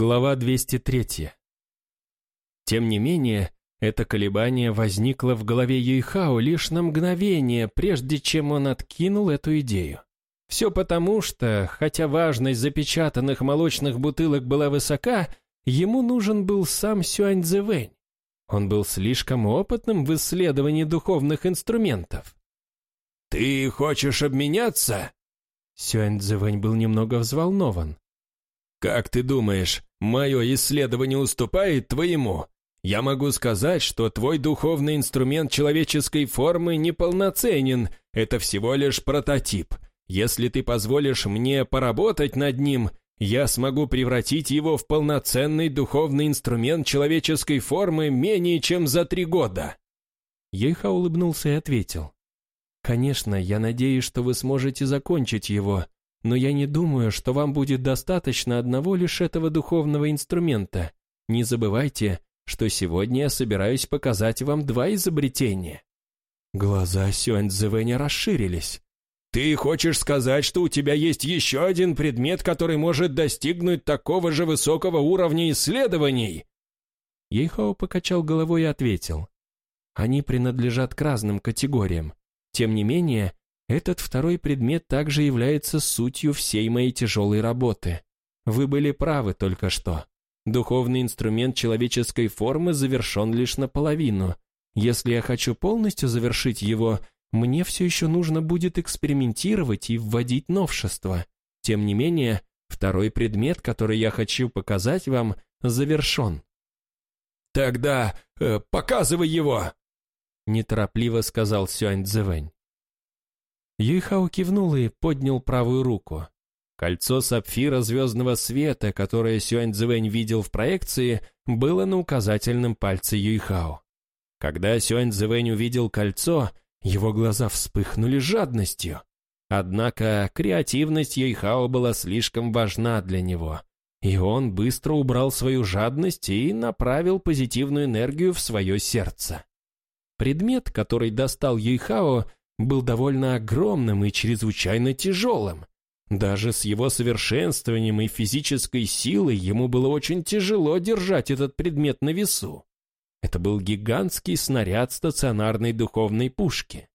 Глава 203. Тем не менее, это колебание возникло в голове Юйхао лишь на мгновение, прежде чем он откинул эту идею. Все потому, что, хотя важность запечатанных молочных бутылок была высока, ему нужен был сам Сюань Цзэвэнь. Он был слишком опытным в исследовании духовных инструментов. «Ты хочешь обменяться?» Сюань Цзэвэнь был немного взволнован. «Как ты думаешь, мое исследование уступает твоему? Я могу сказать, что твой духовный инструмент человеческой формы неполноценен, это всего лишь прототип. Если ты позволишь мне поработать над ним, я смогу превратить его в полноценный духовный инструмент человеческой формы менее чем за три года». Ейха улыбнулся и ответил. «Конечно, я надеюсь, что вы сможете закончить его, но я не думаю, что вам будет достаточно одного лишь этого духовного инструмента. Не забывайте, что сегодня я собираюсь показать вам два изобретения». Глаза Сюань Цзэвэня расширились. «Ты хочешь сказать, что у тебя есть еще один предмет, который может достигнуть такого же высокого уровня исследований?» Ейхао покачал головой и ответил. «Они принадлежат к разным категориям. Тем не менее, этот второй предмет также является сутью всей моей тяжелой работы. Вы были правы только что. Духовный инструмент человеческой формы завершен лишь наполовину. Если я хочу полностью завершить его, мне все еще нужно будет экспериментировать и вводить новшества. Тем не менее, второй предмет, который я хочу показать вам, завершен. «Тогда э, показывай его!» Неторопливо сказал Сюань Цзэвэнь. Юйхао кивнул и поднял правую руку. Кольцо сапфира звездного света, которое Сюань Цзэвэнь видел в проекции, было на указательном пальце Юйхао. Когда Сюань Цзэвэнь увидел кольцо, его глаза вспыхнули жадностью. Однако креативность Юйхао была слишком важна для него, и он быстро убрал свою жадность и направил позитивную энергию в свое сердце. Предмет, который достал Юйхао, был довольно огромным и чрезвычайно тяжелым. Даже с его совершенствованием и физической силой ему было очень тяжело держать этот предмет на весу. Это был гигантский снаряд стационарной духовной пушки.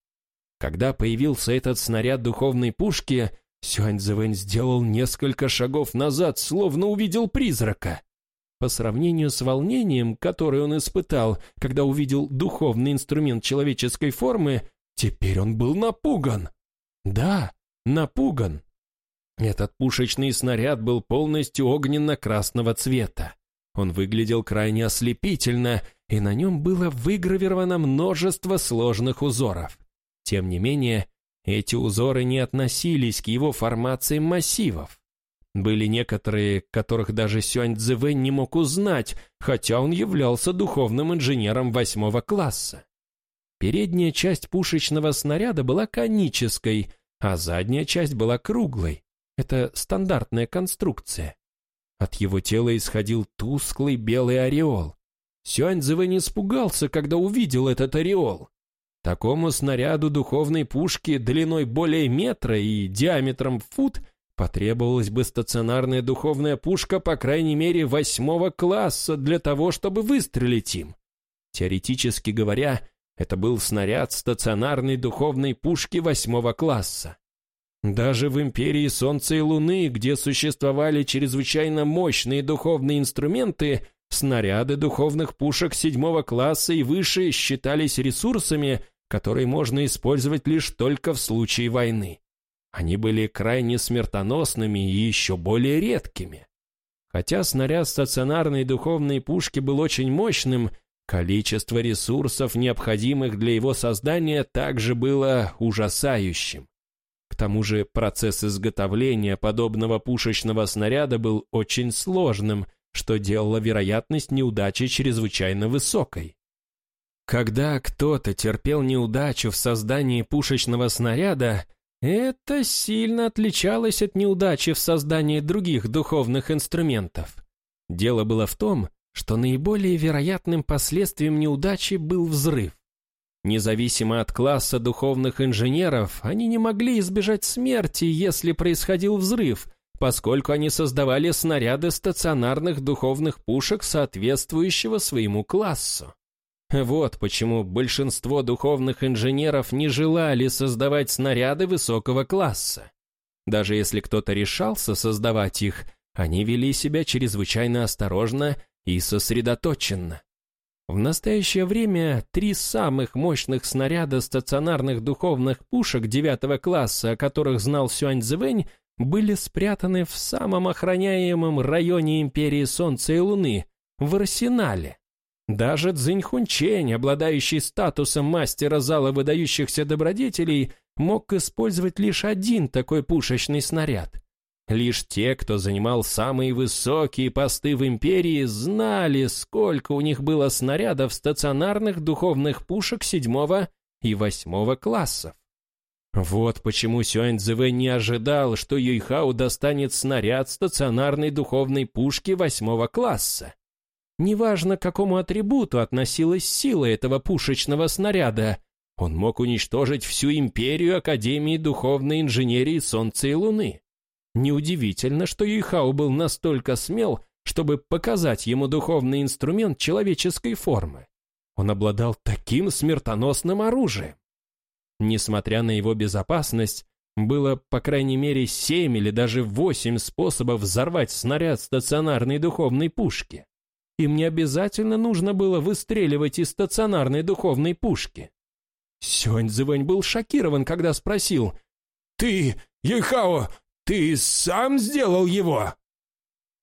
Когда появился этот снаряд духовной пушки, Сюаньцзэвэнь сделал несколько шагов назад, словно увидел призрака. По сравнению с волнением, которое он испытал, когда увидел духовный инструмент человеческой формы, Теперь он был напуган. Да, напуган. Этот пушечный снаряд был полностью огненно-красного цвета. Он выглядел крайне ослепительно, и на нем было выгравировано множество сложных узоров. Тем не менее, эти узоры не относились к его формации массивов. Были некоторые, которых даже Сюань Цзэвэнь не мог узнать, хотя он являлся духовным инженером восьмого класса. Передняя часть пушечного снаряда была конической, а задняя часть была круглой. Это стандартная конструкция. От его тела исходил тусклый белый ореол. Сюаньцзэвэ не испугался, когда увидел этот ореол. Такому снаряду духовной пушки длиной более метра и диаметром фут потребовалась бы стационарная духовная пушка по крайней мере восьмого класса для того, чтобы выстрелить им. Теоретически говоря, это был снаряд стационарной духовной пушки восьмого класса. Даже в империи Солнца и Луны, где существовали чрезвычайно мощные духовные инструменты, снаряды духовных пушек седьмого класса и выше считались ресурсами, которые можно использовать лишь только в случае войны. Они были крайне смертоносными и еще более редкими. Хотя снаряд стационарной духовной пушки был очень мощным, Количество ресурсов, необходимых для его создания, также было ужасающим. К тому же процесс изготовления подобного пушечного снаряда был очень сложным, что делало вероятность неудачи чрезвычайно высокой. Когда кто-то терпел неудачу в создании пушечного снаряда, это сильно отличалось от неудачи в создании других духовных инструментов. Дело было в том, что наиболее вероятным последствием неудачи был взрыв. Независимо от класса духовных инженеров, они не могли избежать смерти, если происходил взрыв, поскольку они создавали снаряды стационарных духовных пушек, соответствующего своему классу. Вот почему большинство духовных инженеров не желали создавать снаряды высокого класса. Даже если кто-то решался создавать их, они вели себя чрезвычайно осторожно и сосредоточенно. В настоящее время три самых мощных снаряда стационарных духовных пушек девятого класса, о которых знал Сюань Цзэвэнь, были спрятаны в самом охраняемом районе Империи Солнца и Луны, в арсенале. Даже Цзиньхунчень, обладающий статусом мастера зала выдающихся добродетелей, мог использовать лишь один такой пушечный снаряд. Лишь те, кто занимал самые высокие посты в империи, знали, сколько у них было снарядов стационарных духовных пушек седьмого и восьмого классов. Вот почему Сюань Цзэвэ не ожидал, что Юйхао достанет снаряд стационарной духовной пушки восьмого класса. Неважно, к какому атрибуту относилась сила этого пушечного снаряда, он мог уничтожить всю империю Академии Духовной Инженерии Солнца и Луны. Неудивительно, что Юйхао был настолько смел, чтобы показать ему духовный инструмент человеческой формы. Он обладал таким смертоносным оружием. Несмотря на его безопасность, было по крайней мере семь или даже восемь способов взорвать снаряд стационарной духовной пушки. Им не обязательно нужно было выстреливать из стационарной духовной пушки. Сюань Цзэвэнь был шокирован, когда спросил, «Ты, Ехао, ты сам сделал его?»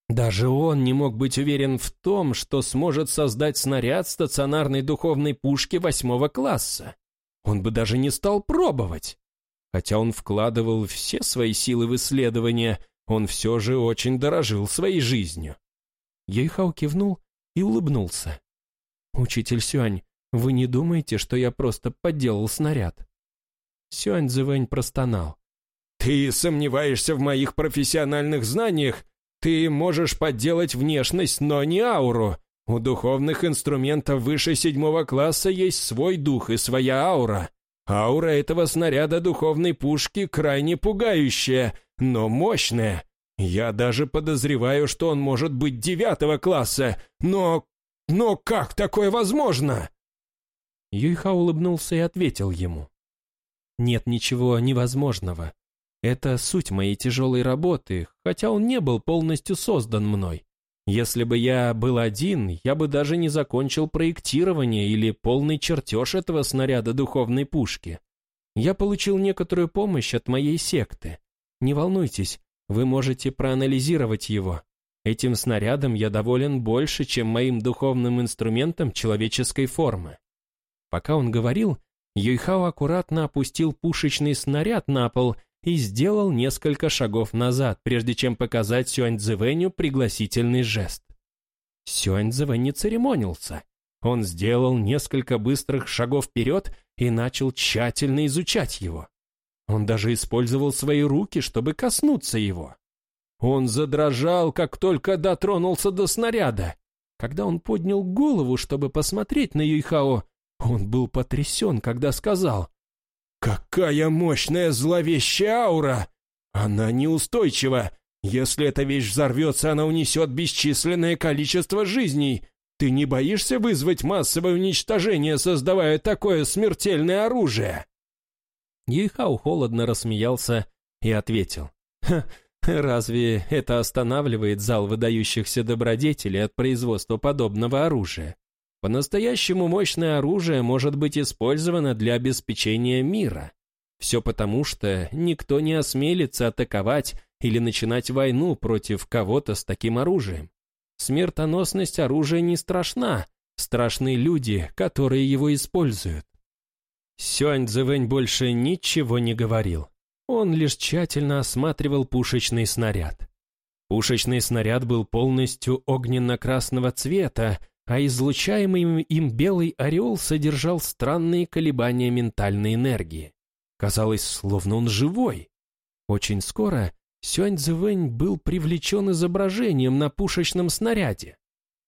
Даже он не мог быть уверен в том, что сможет создать снаряд стационарной духовной пушки восьмого класса. Он бы даже не стал пробовать. Хотя он вкладывал все свои силы в исследования, он все же очень дорожил своей жизнью. Ейхау кивнул и улыбнулся. «Учитель Сюань, вы не думаете, что я просто подделал снаряд?» Сюань Цзэвэнь простонал. «Ты сомневаешься в моих профессиональных знаниях? Ты можешь подделать внешность, но не ауру. У духовных инструментов выше седьмого класса есть свой дух и своя аура. Аура этого снаряда духовной пушки крайне пугающая, но мощная. Я даже подозреваю, что он может быть девятого класса, но... Но как такое возможно?» Юйха улыбнулся и ответил ему. «Нет ничего невозможного. Это суть моей тяжелой работы, хотя он не был полностью создан мной. Если бы я был один, я бы даже не закончил проектирование или полный чертеж этого снаряда духовной пушки. Я получил некоторую помощь от моей секты. Не волнуйтесь, вы можете проанализировать его. Этим снарядом я доволен больше, чем моим духовным инструментом человеческой формы. Пока он говорил, Юйхао аккуратно опустил пушечный снаряд на пол и сделал несколько шагов назад, прежде чем показать Сюаньцзэвэню пригласительный жест. Сюаньцзэвэнь не церемонился. Он сделал несколько быстрых шагов вперед и начал тщательно изучать его. Он даже использовал свои руки, чтобы коснуться его. Он задрожал, как только дотронулся до снаряда. Когда он поднял голову, чтобы посмотреть на Юйхао, он был потрясен, когда сказал, «Какая мощная зловещая аура! Она неустойчива. Если эта вещь взорвется, она унесет бесчисленное количество жизней. Ты не боишься вызвать массовое уничтожение, создавая такое смертельное оружие?» Ейхау холодно рассмеялся и ответил. разве это останавливает зал выдающихся добродетелей от производства подобного оружия? По-настоящему мощное оружие может быть использовано для обеспечения мира. Все потому, что никто не осмелится атаковать или начинать войну против кого-то с таким оружием. Смертоносность оружия не страшна, страшны люди, которые его используют. Сюань Цзэвэнь больше ничего не говорил. Он лишь тщательно осматривал пушечный снаряд. Пушечный снаряд был полностью огненно-красного цвета, а излучаемый им белый ореол содержал странные колебания ментальной энергии. Казалось, словно он живой. Очень скоро Сюань Цзэвэнь был привлечен изображением на пушечном снаряде.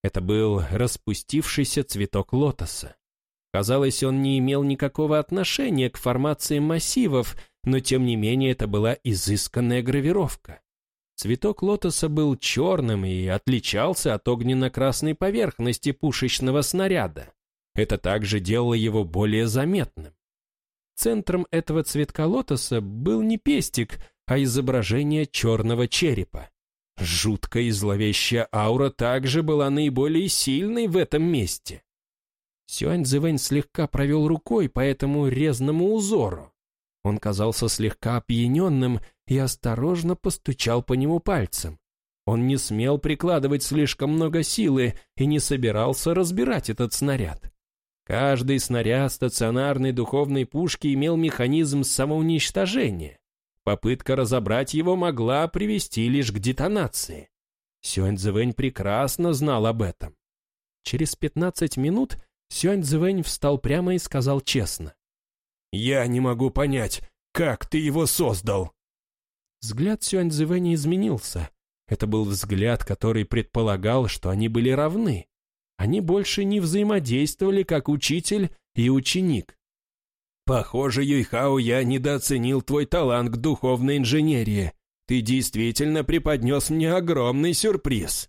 Это был распустившийся цветок лотоса. Казалось, он не имел никакого отношения к формации массивов, но тем не менее это была изысканная гравировка. Цветок лотоса был черным и отличался от огненно-красной поверхности пушечного снаряда. Это также делало его более заметным. Центром этого цветка лотоса был не пестик, а изображение черного черепа. Жуткая и зловещая аура также была наиболее сильной в этом месте. Сюань Цзэвэнь слегка провел рукой по этому резному узору. Он казался слегка опьяненным и осторожно постучал по нему пальцем. Он не смел прикладывать слишком много силы и не собирался разбирать этот снаряд. Каждый снаряд стационарной духовной пушки имел механизм самоуничтожения. Попытка разобрать его могла привести лишь к детонации. Сюань прекрасно знал об этом. Через пятнадцать минут Сюань встал прямо и сказал честно. «Я не могу понять, как ты его создал?» Взгляд Сюань Цзэвэня изменился. Это был взгляд, который предполагал, что они были равны. Они больше не взаимодействовали как учитель и ученик. «Похоже, Юйхао, я недооценил твой талант к духовной инженерии. Ты действительно преподнес мне огромный сюрприз».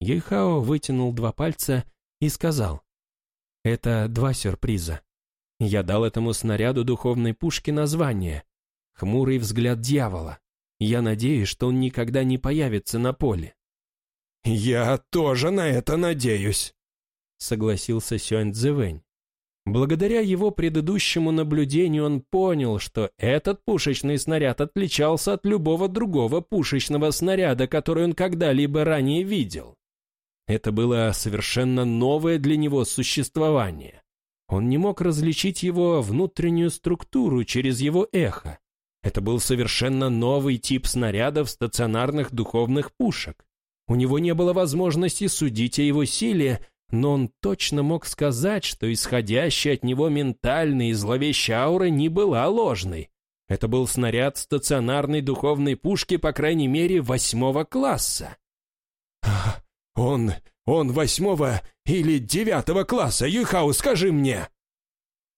Юйхао вытянул два пальца и сказал, «Это два сюрприза. Я дал этому снаряду духовной пушки название «Хмурый взгляд дьявола». Я надеюсь, что он никогда не появится на поле. «Я тоже на это надеюсь», — согласился Сюань Цзэвэнь. Благодаря его предыдущему наблюдению он понял, что этот пушечный снаряд отличался от любого другого пушечного снаряда, который он когда-либо ранее видел. Это было совершенно новое для него существование. Он не мог различить его внутреннюю структуру через его эхо. Это был совершенно новый тип снарядов стационарных духовных пушек. У него не было возможности судить о его силе, но он точно мог сказать, что исходящая от него ментальная и зловещая аура не была ложной. Это был снаряд стационарной духовной пушки, по крайней мере, восьмого класса. «Он... он восьмого или девятого класса, Юйхау, скажи мне!»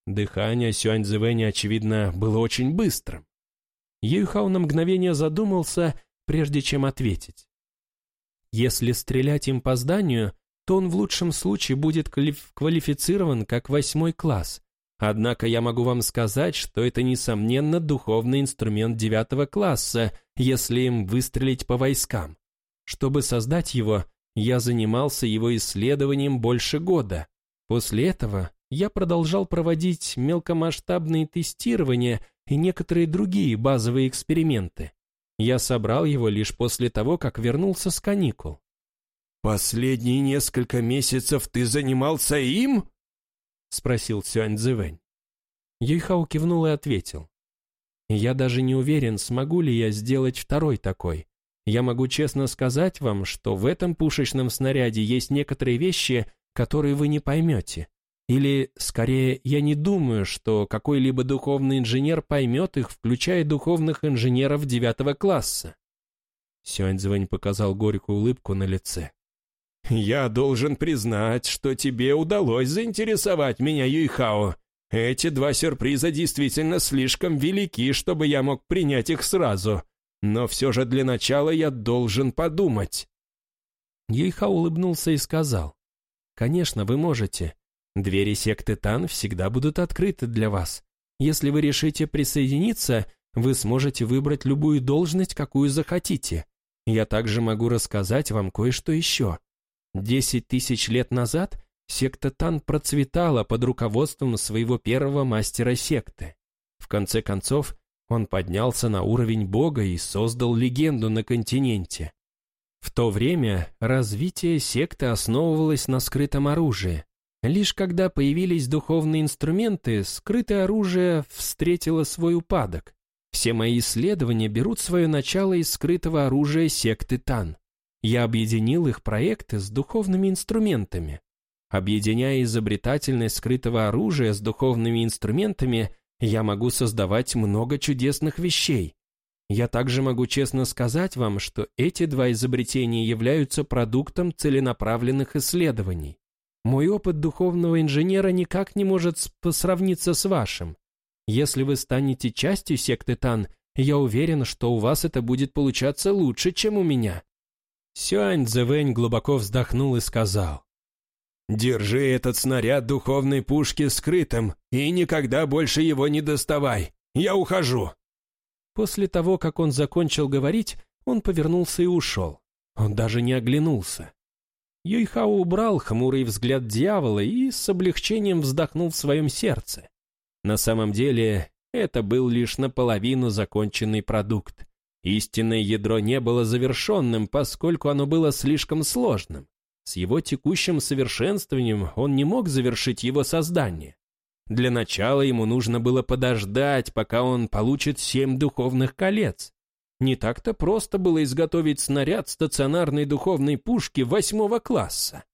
Дыхание Сюаньцзэвэня, очевидно, было очень быстрым. Юйхау на мгновение задумался, прежде чем ответить. Если стрелять им по зданию, то он в лучшем случае будет квалифицирован как восьмой класс. Однако я могу вам сказать, что это, несомненно, духовный инструмент девятого класса, если им выстрелить по войскам. Чтобы создать его, я занимался его исследованием больше года. После этого я продолжал проводить мелкомасштабные тестирования и некоторые другие базовые эксперименты. Я собрал его лишь после того, как вернулся с каникул. «Последние несколько месяцев ты занимался им?» — спросил Сюань Цзэвэнь. Юйхао кивнул и ответил. «Я даже не уверен, смогу ли я сделать второй такой. Я могу честно сказать вам, что в этом пушечном снаряде есть некоторые вещи, которые вы не поймете. Или, скорее, я не думаю, что какой-либо духовный инженер поймет их, включая духовных инженеров девятого класса. Сюаньцзвэнь показал горькую улыбку на лице. «Я должен признать, что тебе удалось заинтересовать меня, Юйхао. Эти два сюрприза действительно слишком велики, чтобы я мог принять их сразу. Но все же для начала я должен подумать». Юйхао улыбнулся и сказал. «Конечно, вы можете. Двери секты Тан всегда будут открыты для вас. Если вы решите присоединиться, вы сможете выбрать любую должность, какую захотите. Я также могу рассказать вам кое-что еще. Десять тысяч лет назад секта Тан процветала под руководством своего первого мастера секты. В конце концов, он поднялся на уровень бога и создал легенду на континенте. В то время развитие секты основывалось на скрытом оружии, Лишь когда появились духовные инструменты, скрытое оружие встретило свой упадок. Все мои исследования берут свое начало из скрытого оружия секты Тан. Я объединил их проекты с духовными инструментами. Объединяя изобретательность скрытого оружия с духовными инструментами, я могу создавать много чудесных вещей. Я также могу честно сказать вам, что эти два изобретения являются продуктом целенаправленных исследований. Мой опыт духовного инженера никак не может сравниться с вашим. Если вы станете частью секты Тан, Я уверен, что у вас это будет получаться лучше, чем у меня». Сюань Цзэвэнь глубоко вздохнул и сказал. «Держи этот снаряд духовной пушки скрытым и никогда больше его не доставай. Я ухожу». После того, как он закончил говорить, он повернулся и ушел. Он даже не оглянулся. Юйхао убрал хмурый взгляд дьявола и с облегчением вздохнул в своем сердце. На самом деле, это был лишь наполовину законченный продукт. Истинное ядро не было завершенным, поскольку оно было слишком сложным. С его текущим совершенствованием он не мог завершить его создание. Для начала ему нужно было подождать, пока он получит семь духовных колец. Не так-то просто было изготовить снаряд стационарной духовной пушки восьмого класса.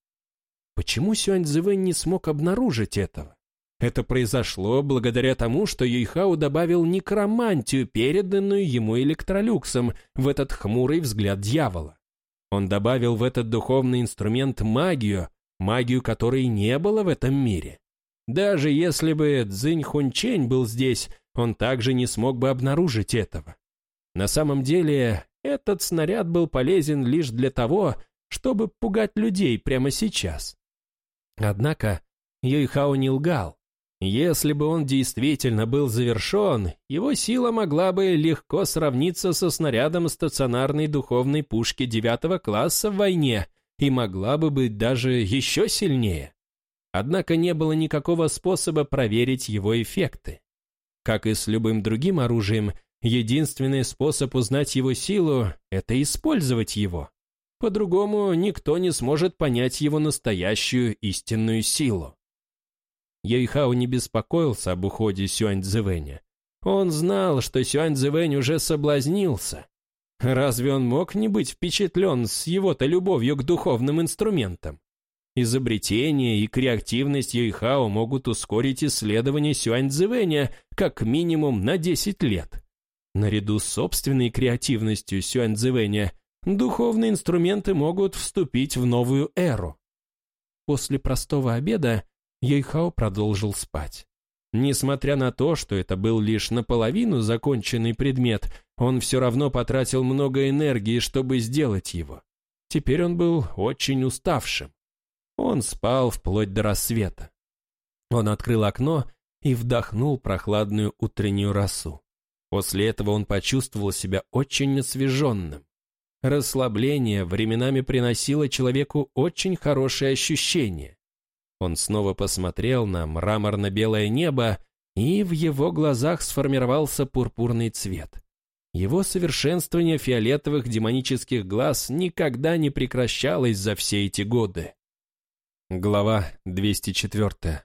Почему Сюань не смог обнаружить этого? Это произошло благодаря тому, что Юйхао добавил некромантию, переданную ему электролюксом, в этот хмурый взгляд дьявола. Он добавил в этот духовный инструмент магию, магию которой не было в этом мире. Даже если бы Цзинь Хунчень был здесь, он также не смог бы обнаружить этого. На самом деле, этот снаряд был полезен лишь для того, чтобы пугать людей прямо сейчас. Однако Юйхао не лгал. Если бы он действительно был завершен, его сила могла бы легко сравниться со снарядом стационарной духовной пушки девятого класса в войне и могла бы быть даже еще сильнее. Однако не было никакого способа проверить его эффекты. Как и с любым другим оружием, Единственный способ узнать его силу – это использовать его. По-другому никто не сможет понять его настоящую истинную силу. Йойхао не беспокоился об уходе Сюань Цзэвэня. Он знал, что Сюань Цзэвэнь уже соблазнился. Разве он мог не быть впечатлен с его-то любовью к духовным инструментам? Изобретение и креативность Йойхао могут ускорить исследование Сюань Цзэвэня как минимум на 10 лет. Наряду с собственной креативностью Сюаньцзэвэня, духовные инструменты могут вступить в новую эру. После простого обеда Йойхао продолжил спать. Несмотря на то, что это был лишь наполовину законченный предмет, он все равно потратил много энергии, чтобы сделать его. Теперь он был очень уставшим. Он спал вплоть до рассвета. Он открыл окно и вдохнул прохладную утреннюю росу. После этого он почувствовал себя очень освеженным. Расслабление временами приносило человеку очень хорошее ощущение. Он снова посмотрел на мраморно-белое небо, и в его глазах сформировался пурпурный цвет. Его совершенствование фиолетовых демонических глаз никогда не прекращалось за все эти годы. Глава 204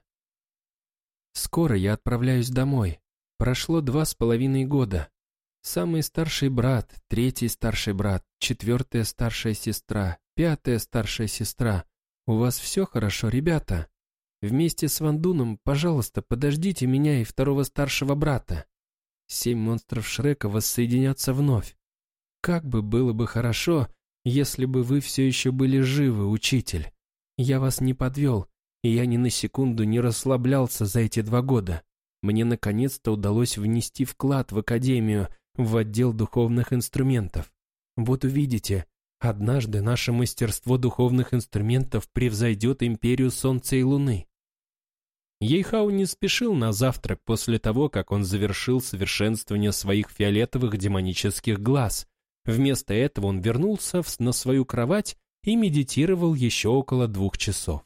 «Скоро я отправляюсь домой», Прошло два с половиной года. Самый старший брат, третий старший брат, четвертая старшая сестра, пятая старшая сестра. У вас все хорошо, ребята? Вместе с Вандуном, пожалуйста, подождите меня и второго старшего брата. Семь монстров Шрека воссоединятся вновь. Как бы было бы хорошо, если бы вы все еще были живы, учитель. Я вас не подвел, и я ни на секунду не расслаблялся за эти два года. Мне наконец-то удалось внести вклад в Академию, в отдел духовных инструментов. Вот увидите, однажды наше мастерство духовных инструментов превзойдет империю Солнца и Луны. Ейхау не спешил на завтрак после того, как он завершил совершенствование своих фиолетовых демонических глаз. Вместо этого он вернулся на свою кровать и медитировал еще около двух часов.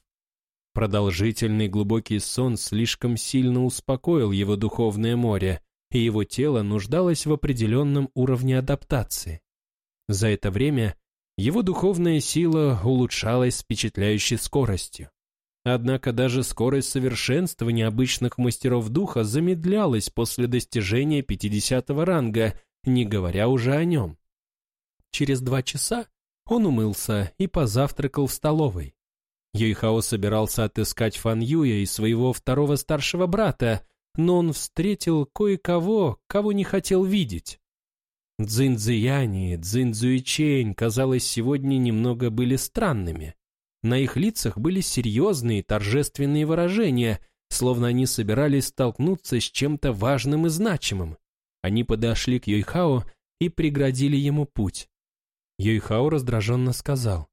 Продолжительный глубокий сон слишком сильно успокоил его духовное море, и его тело нуждалось в определенном уровне адаптации. За это время его духовная сила улучшалась с впечатляющей скоростью. Однако даже скорость совершенствования обычных мастеров духа замедлялась после достижения 50 ранга, не говоря уже о нем. Через два часа он умылся и позавтракал в столовой. Юйхао собирался отыскать Фан Юя и своего второго старшего брата, но он встретил кое-кого, кого не хотел видеть. Цзин Цзиян и Цзин Цзуичень, казалось, сегодня немного были странными. На их лицах были серьезные торжественные выражения, словно они собирались столкнуться с чем-то важным и значимым. Они подошли к Юйхао и преградили ему путь. Юйхао раздраженно сказал.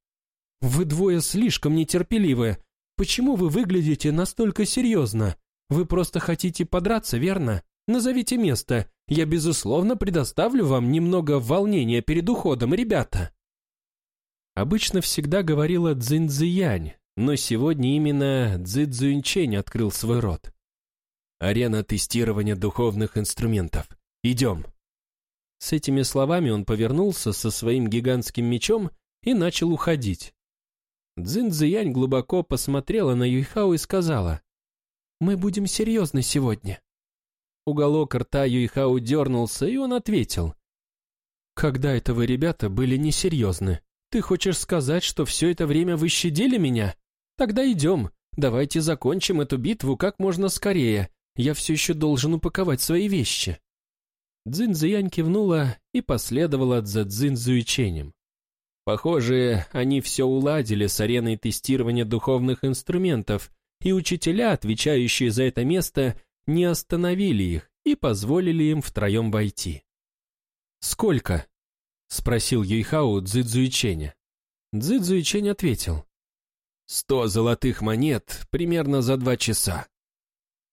«Вы двое слишком нетерпеливы. Почему вы выглядите настолько серьезно? Вы просто хотите подраться, верно? Назовите место. Я, безусловно, предоставлю вам немного волнения перед уходом, ребята». Обычно всегда говорила Цзиньцзиянь, но сегодня именно Цзиньчень открыл свой рот. «Арена тестирования духовных инструментов. Идем». С этими словами он повернулся со своим гигантским мечом и начал уходить. Цзиньцзиянь глубоко посмотрела на Юйхао и сказала, «Мы будем серьезны сегодня». Уголок рта Юйхао дернулся, и он ответил, «Когда это вы, ребята, были несерьезны?» Ты хочешь сказать, что все это время вы щадили меня? Тогда идем. Давайте закончим эту битву как можно скорее. Я все еще должен упаковать свои вещи». Цзиньцзиянь кивнула и последовала за Цзиньцзуиченем. Похоже, они все уладили с ареной тестирования духовных инструментов, и учителя, отвечающие за это место, не остановили их и позволили им втроем войти. «Сколько?» — спросил Юйхао Цзэцзуиченя. Цзэцзуичень ответил. «Сто золотых монет примерно за два часа».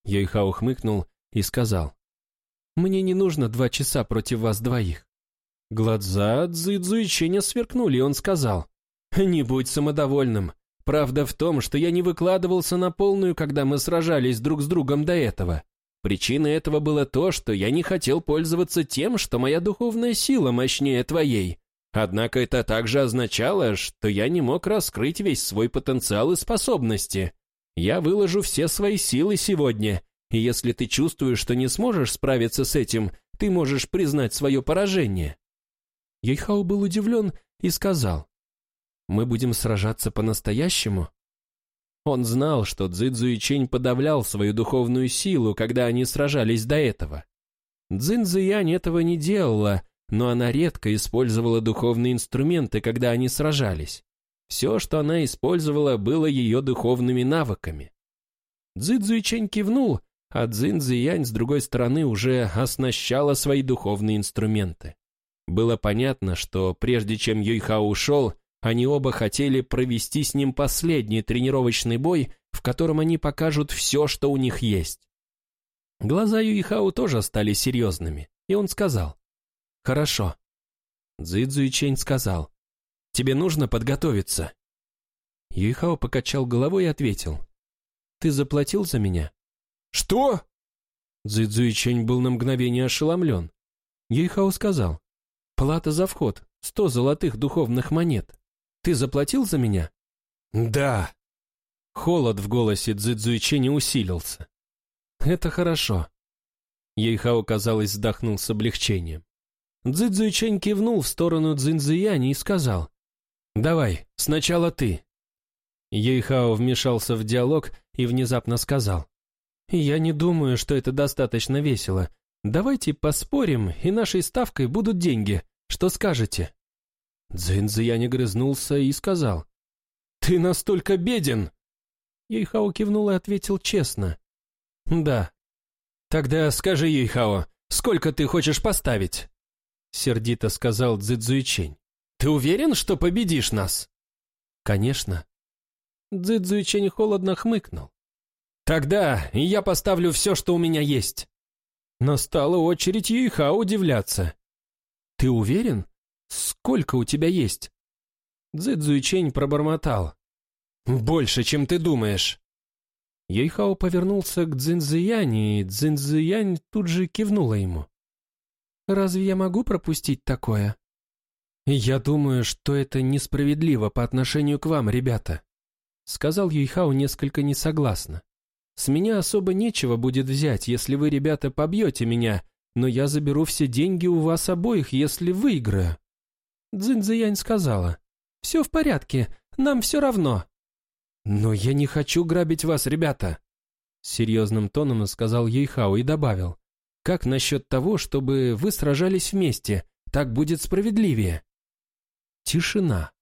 Юйхао хмыкнул и сказал. «Мне не нужно два часа против вас двоих». Глаза Цзэцзуиченя сверкнули, и он сказал. «Не будь самодовольным. Правда в том, что я не выкладывался на полную, когда мы сражались друг с другом до этого. Причиной этого было то, что я не хотел пользоваться тем, что моя духовная сила мощнее твоей. Однако это также означало, что я не мог раскрыть весь свой потенциал и способности. Я выложу все свои силы сегодня, и если ты чувствуешь, что не сможешь справиться с этим, ты можешь признать свое поражение». Ейхау был удивлен и сказал, «Мы будем сражаться по-настоящему?» Он знал, что и Чень подавлял свою духовную силу, когда они сражались до этого. Цзин этого не делала, но она редко использовала духовные инструменты, когда они сражались. Все, что она использовала, было ее духовными навыками. Цзэцзу и Чень кивнул, а Цзин с другой стороны, уже оснащала свои духовные инструменты. Было понятно, что прежде чем Юйхао ушел, они оба хотели провести с ним последний тренировочный бой, в котором они покажут все, что у них есть. Глаза Юихау тоже стали серьезными, и он сказал, «Хорошо». Цзэцзу Чень сказал, «Тебе нужно подготовиться». Юихао покачал головой и ответил, «Ты заплатил за меня?» «Что?» Цзэцзу Чень был на мгновение ошеломлен. Юихао сказал, «Плата за вход, сто золотых духовных монет». Ты заплатил за меня?» «Да». Холод в голосе Цзэцзуичи не усилился. «Это хорошо». Ейхао, казалось, вздохнул с облегчением. Цзэцзуичень кивнул в сторону Цзиньцзияни и сказал, «Давай, сначала ты». Ейхао вмешался в диалог и внезапно сказал, «Я не думаю, что это достаточно весело. Давайте поспорим, и нашей ставкой будут деньги. Что скажете?» Цзиньцзиян грызнулся и сказал, «Ты настолько беден!» Ейхао кивнул и ответил честно, «Да». «Тогда скажи, Ейхао, сколько ты хочешь поставить?» Сердито сказал Цзэцзуичень. «Ты уверен, что победишь нас?» «Конечно». Цзэцзуичень холодно хмыкнул. «Тогда я поставлю все, что у меня есть». Настала очередь Юйха удивляться. «Ты уверен?» Сколько у тебя есть?» Цзэцзуичень пробормотал. «Больше, чем ты думаешь». Ейхао повернулся к Цзиньцзияне, и Цзиньцзиянь тут же кивнула ему. «Разве я могу пропустить такое?» «Я думаю, что это несправедливо по отношению к вам, ребята», сказал Юйхао несколько несогласно. «С меня особо нечего будет взять, если вы, ребята, побьете меня, но я заберу все деньги у вас обоих, если выиграю». Цзиньцзиянь сказала. «Все в порядке, нам все равно». «Но я не хочу грабить вас, ребята», — серьезным тоном сказал Ейхао и добавил. «Как насчет того, чтобы вы сражались вместе? Так будет справедливее». Тишина.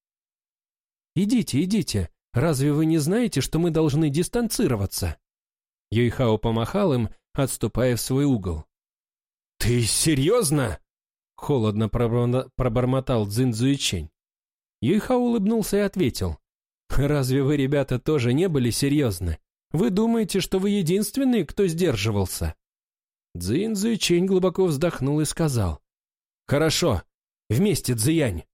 «Идите, идите. Разве вы не знаете, что мы должны дистанцироваться?» Юйхао помахал им, отступая в свой угол. «Ты серьезно?» — холодно пробормотал Цзин Цзуичень. Юйха улыбнулся и ответил. «Разве вы, ребята, тоже не были серьезны? Вы думаете, что вы единственный, кто сдерживался?» Цзин Цзуичень глубоко вздохнул и сказал. «Хорошо, вместе, Цзиянь».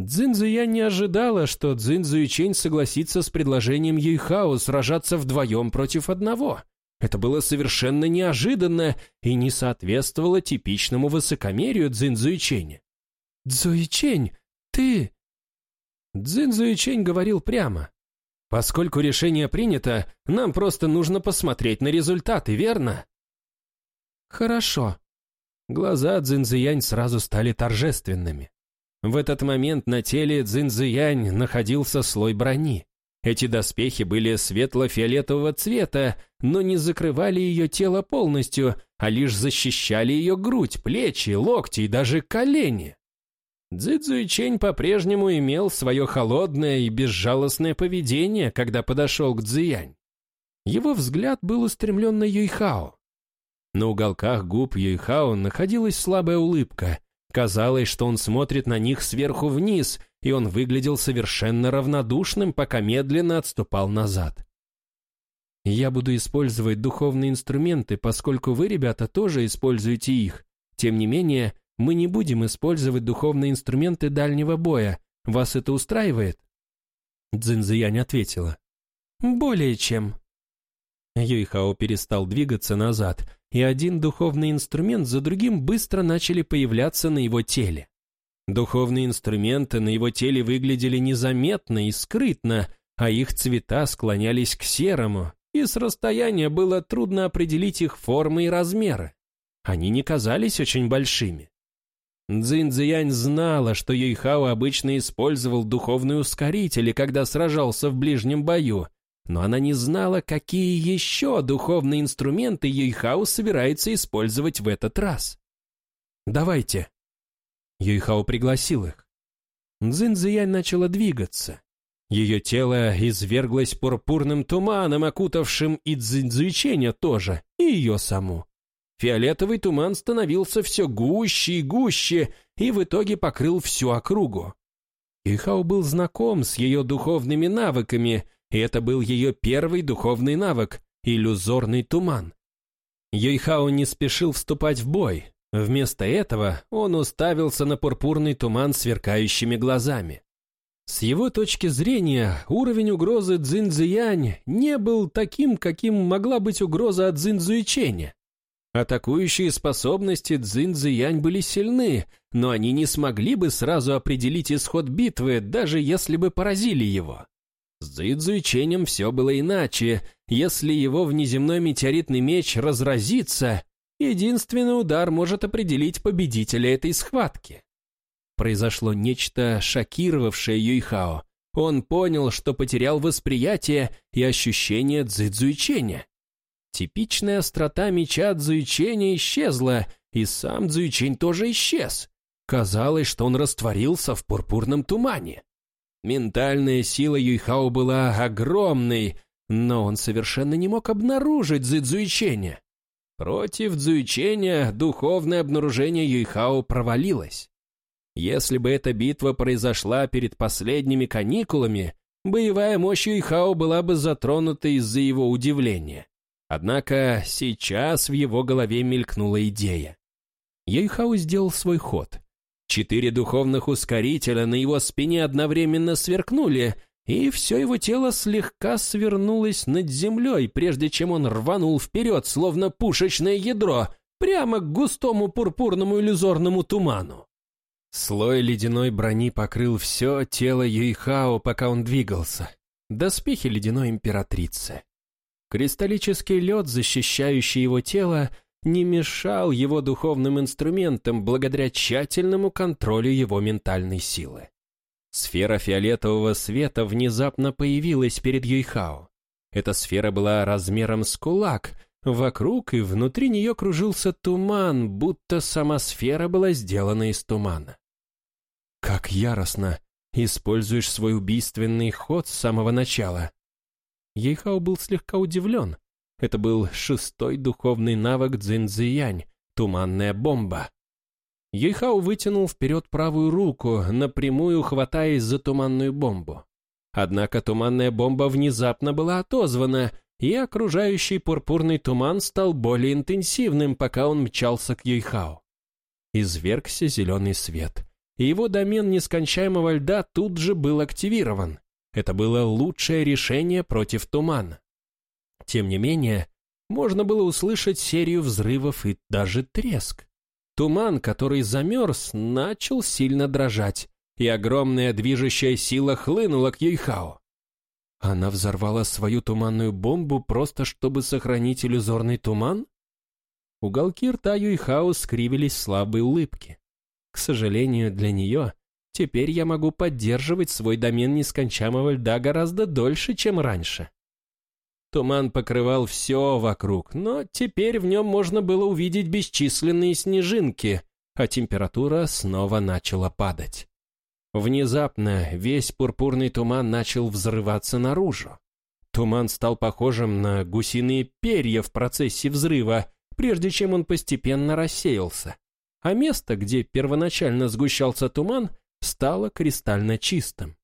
Цзин Цзиянь не ожидала, что Цзин Цзуичень согласится с предложением Юйхао сражаться вдвоем против одного. Это было совершенно неожиданно и не соответствовало типичному высокомерию Цзин Цзуиченя. «Цзуичень, ты...» Цзин Цзуичень говорил прямо. «Поскольку решение принято, нам просто нужно посмотреть на результаты, верно?» «Хорошо». Глаза Цзиньцзиянь сразу стали торжественными. В этот момент на теле Цзиньцзиянь находился слой брони. Эти доспехи были светло-фиолетового цвета, но не закрывали ее тело полностью, а лишь защищали ее грудь, плечи, локти и даже колени. Цзэцзуичень по-прежнему имел свое холодное и безжалостное поведение, когда подошел к Цзиянь. Его взгляд был устремлен на Юйхао. На уголках губ Юйхао находилась слабая улыбка. Казалось, что он смотрит на них сверху вниз, и он выглядел совершенно равнодушным, пока медленно отступал назад. «Я буду использовать духовные инструменты, поскольку вы, ребята, тоже используете их. Тем не менее, мы не будем использовать духовные инструменты дальнего боя. Вас это устраивает?» Цзиньцзиянь ответила. «Более чем». Юйхао перестал двигаться назад, и один духовный инструмент за другим быстро начали появляться на его теле. Духовные инструменты на его теле выглядели незаметно и скрытно, а их цвета склонялись к серому, и с расстояния было трудно определить их формы и размеры. Они не казались очень большими. Цзин Цзиянь знала, что Юйхао обычно использовал духовные ускорители, когда сражался в ближнем бою, но она не знала, какие еще духовные инструменты Юйхао собирается использовать в этот раз. «Давайте». Юйхао пригласил их. Цзин Цзиянь начала двигаться. Ее тело изверглось пурпурным туманом, окутавшим и Цзиньцзуиченя тоже, и ее саму. Фиолетовый туман становился все гуще и гуще, и в итоге покрыл всю округу. Ихао был знаком с ее духовными навыками, и это был ее первый духовный навык — иллюзорный туман. Юйхао не спешил вступать в бой. Вместо этого он уставился на пурпурный туман сверкающими глазами. С его точки зрения, уровень угрозы Цзиньцзиянь не был таким, каким могла быть угроза от Цзиньцзуиченя. Атакующие способности Цзин Цзиянь были сильны, но они не смогли бы сразу определить исход битвы, даже если бы поразили его. С Цзуиченем все было иначе. Если его внеземной метеоритный меч разразится, единственный удар может определить победителя этой схватки. Произошло нечто шокировавшее Юйхао. Он понял, что потерял восприятие и ощущение Цзуиченя. Типичная острота меча Цзуиченя исчезла, и сам Цзуичень тоже исчез. Казалось, что он растворился в пурпурном тумане. Ментальная сила Юйхао была огромной, но он совершенно не мог обнаружить Цзуиченя. Против Цзуиченя духовное обнаружение Юйхао провалилось. Если бы эта битва произошла перед последними каникулами, боевая мощь Юйхао была бы затронута из-за его удивления. Однако сейчас в его голове мелькнула идея. Ейхау сделал свой ход. Четыре духовных ускорителя на его спине одновременно сверкнули, и все его тело слегка свернулось над землей, прежде чем он рванул вперед, словно пушечное ядро, прямо к густому пурпурному иллюзорному туману. Слой ледяной брони покрыл все тело Юйхао, пока он двигался. Доспехи ледяной императрицы. Кристаллический лед, защищающий его тело, не мешал его духовным инструментам благодаря тщательному контролю его ментальной силы. Сфера фиолетового света внезапно появилась перед Юйхао. Эта сфера была размером с кулак, вокруг и внутри нее кружился туман, будто сама сфера была сделана из тумана. «Как яростно! Используешь свой убийственный ход с самого начала!» Ейхао был слегка удивлен. Это был шестой духовный навык Цзиньцзиянь, Туманная бомба. Юйхао вытянул вперед правую руку, напрямую хватаясь за туманную бомбу. Однако туманная бомба внезапно была отозвана, и окружающий пурпурный туман стал более интенсивным, пока он мчался к Юйхао. Извергся зеленый свет, и его домен нескончаемого льда тут же был активирован. Это было лучшее решение против тумана. Тем не менее, можно было услышать серию взрывов и даже треск. Туман, который замерз, начал сильно дрожать, и огромная движущая сила хлынула к Юйхао. Она взорвала свою туманную бомбу просто чтобы сохранить иллюзорный туман? Уголки рта Юйхао скривились слабые улыбки. К сожалению, для нее теперь я могу поддерживать свой домен нескончаемого льда гораздо дольше, чем раньше. Туман покрывал все вокруг, но теперь в нем можно было увидеть бесчисленные снежинки, а температура снова начала падать. Внезапно весь пурпурный туман начал взрываться наружу. Туман стал похожим на гусиные перья в процессе взрыва, прежде чем он постепенно рассеялся. А место, где первоначально сгущался туман, стало кристально чистым.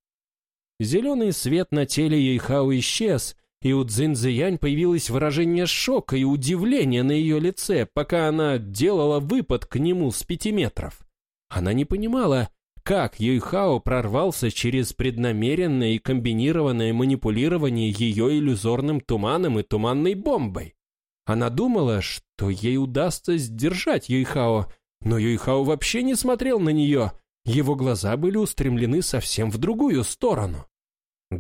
Зеленый свет на теле Ейхау исчез, и у Цзиньцзиянь появилось выражение шока и удивления на ее лице, пока она делала выпад к нему с пяти метров. Она не понимала, как Юйхао прорвался через преднамеренное и комбинированное манипулирование ее иллюзорным туманом и туманной бомбой. Она думала, что ей удастся сдержать Юйхао, но Юйхао вообще не смотрел на нее, его глаза были устремлены совсем в другую сторону.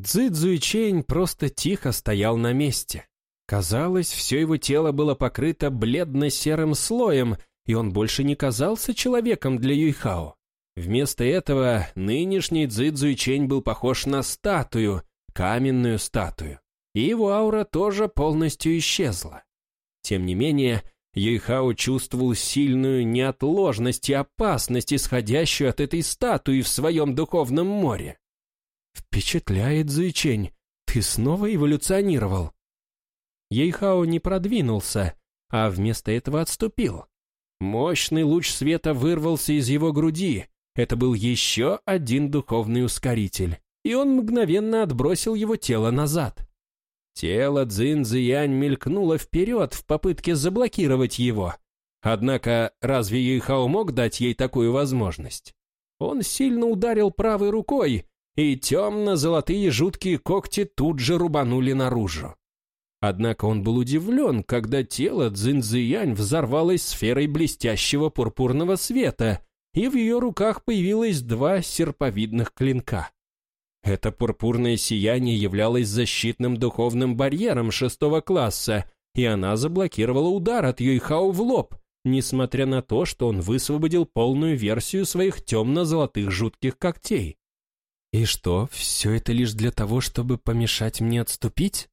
Цзи просто тихо стоял на месте. Казалось, все его тело было покрыто бледно-серым слоем, и он больше не казался человеком для Юйхао. Вместо этого нынешний Цзи был похож на статую, каменную статую, и его аура тоже полностью исчезла. Тем не менее, Юйхао чувствовал сильную неотложность и опасность, исходящую от этой статуи в своем духовном море. «Впечатляет, Зуйчень, ты снова эволюционировал». Ейхао не продвинулся, а вместо этого отступил. Мощный луч света вырвался из его груди. Это был еще один духовный ускоритель, и он мгновенно отбросил его тело назад. Тело Цзин Цзиянь мелькнуло вперед в попытке заблокировать его. Однако разве Ейхао мог дать ей такую возможность? Он сильно ударил правой рукой, и темно-золотые жуткие когти тут же рубанули наружу. Однако он был удивлен, когда тело Цзиньцзиянь взорвалось сферой блестящего пурпурного света, и в ее руках появилось два серповидных клинка. Это пурпурное сияние являлось защитным духовным барьером шестого класса, и она заблокировала удар от Юйхао в лоб, несмотря на то, что он высвободил полную версию своих темно-золотых жутких когтей. И что, все это лишь для того, чтобы помешать мне отступить?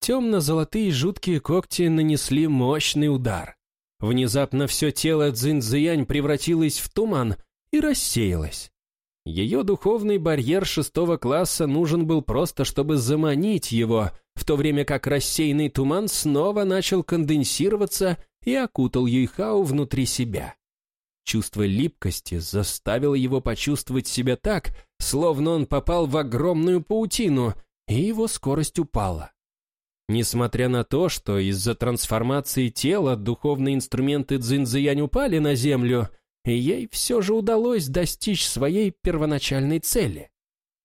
Темно-золотые жуткие когти нанесли мощный удар. Внезапно все тело Цзиньцзиянь превратилось в туман и рассеялось. Ее духовный барьер шестого класса нужен был просто, чтобы заманить его, в то время как рассеянный туман снова начал конденсироваться и окутал Юйхао внутри себя. Чувство липкости заставило его почувствовать себя так, словно он попал в огромную паутину, и его скорость упала. Несмотря на то, что из-за трансформации тела духовные инструменты Цзиньцзиянь упали на землю, ей все же удалось достичь своей первоначальной цели.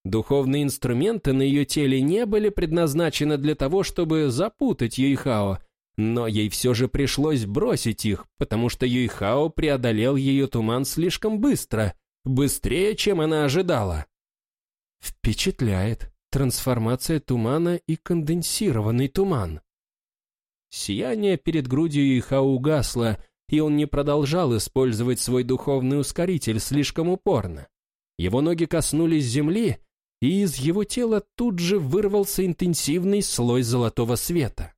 Духовные инструменты на ее теле не были предназначены для того, чтобы запутать Юйхао, но ей все же пришлось бросить их, потому что Юйхао преодолел ее туман слишком быстро, быстрее, чем она ожидала. Впечатляет трансформация тумана и конденсированный туман. Сияние перед грудью Юйхао угасло, и он не продолжал использовать свой духовный ускоритель слишком упорно. Его ноги коснулись земли, и из его тела тут же вырвался интенсивный слой золотого света.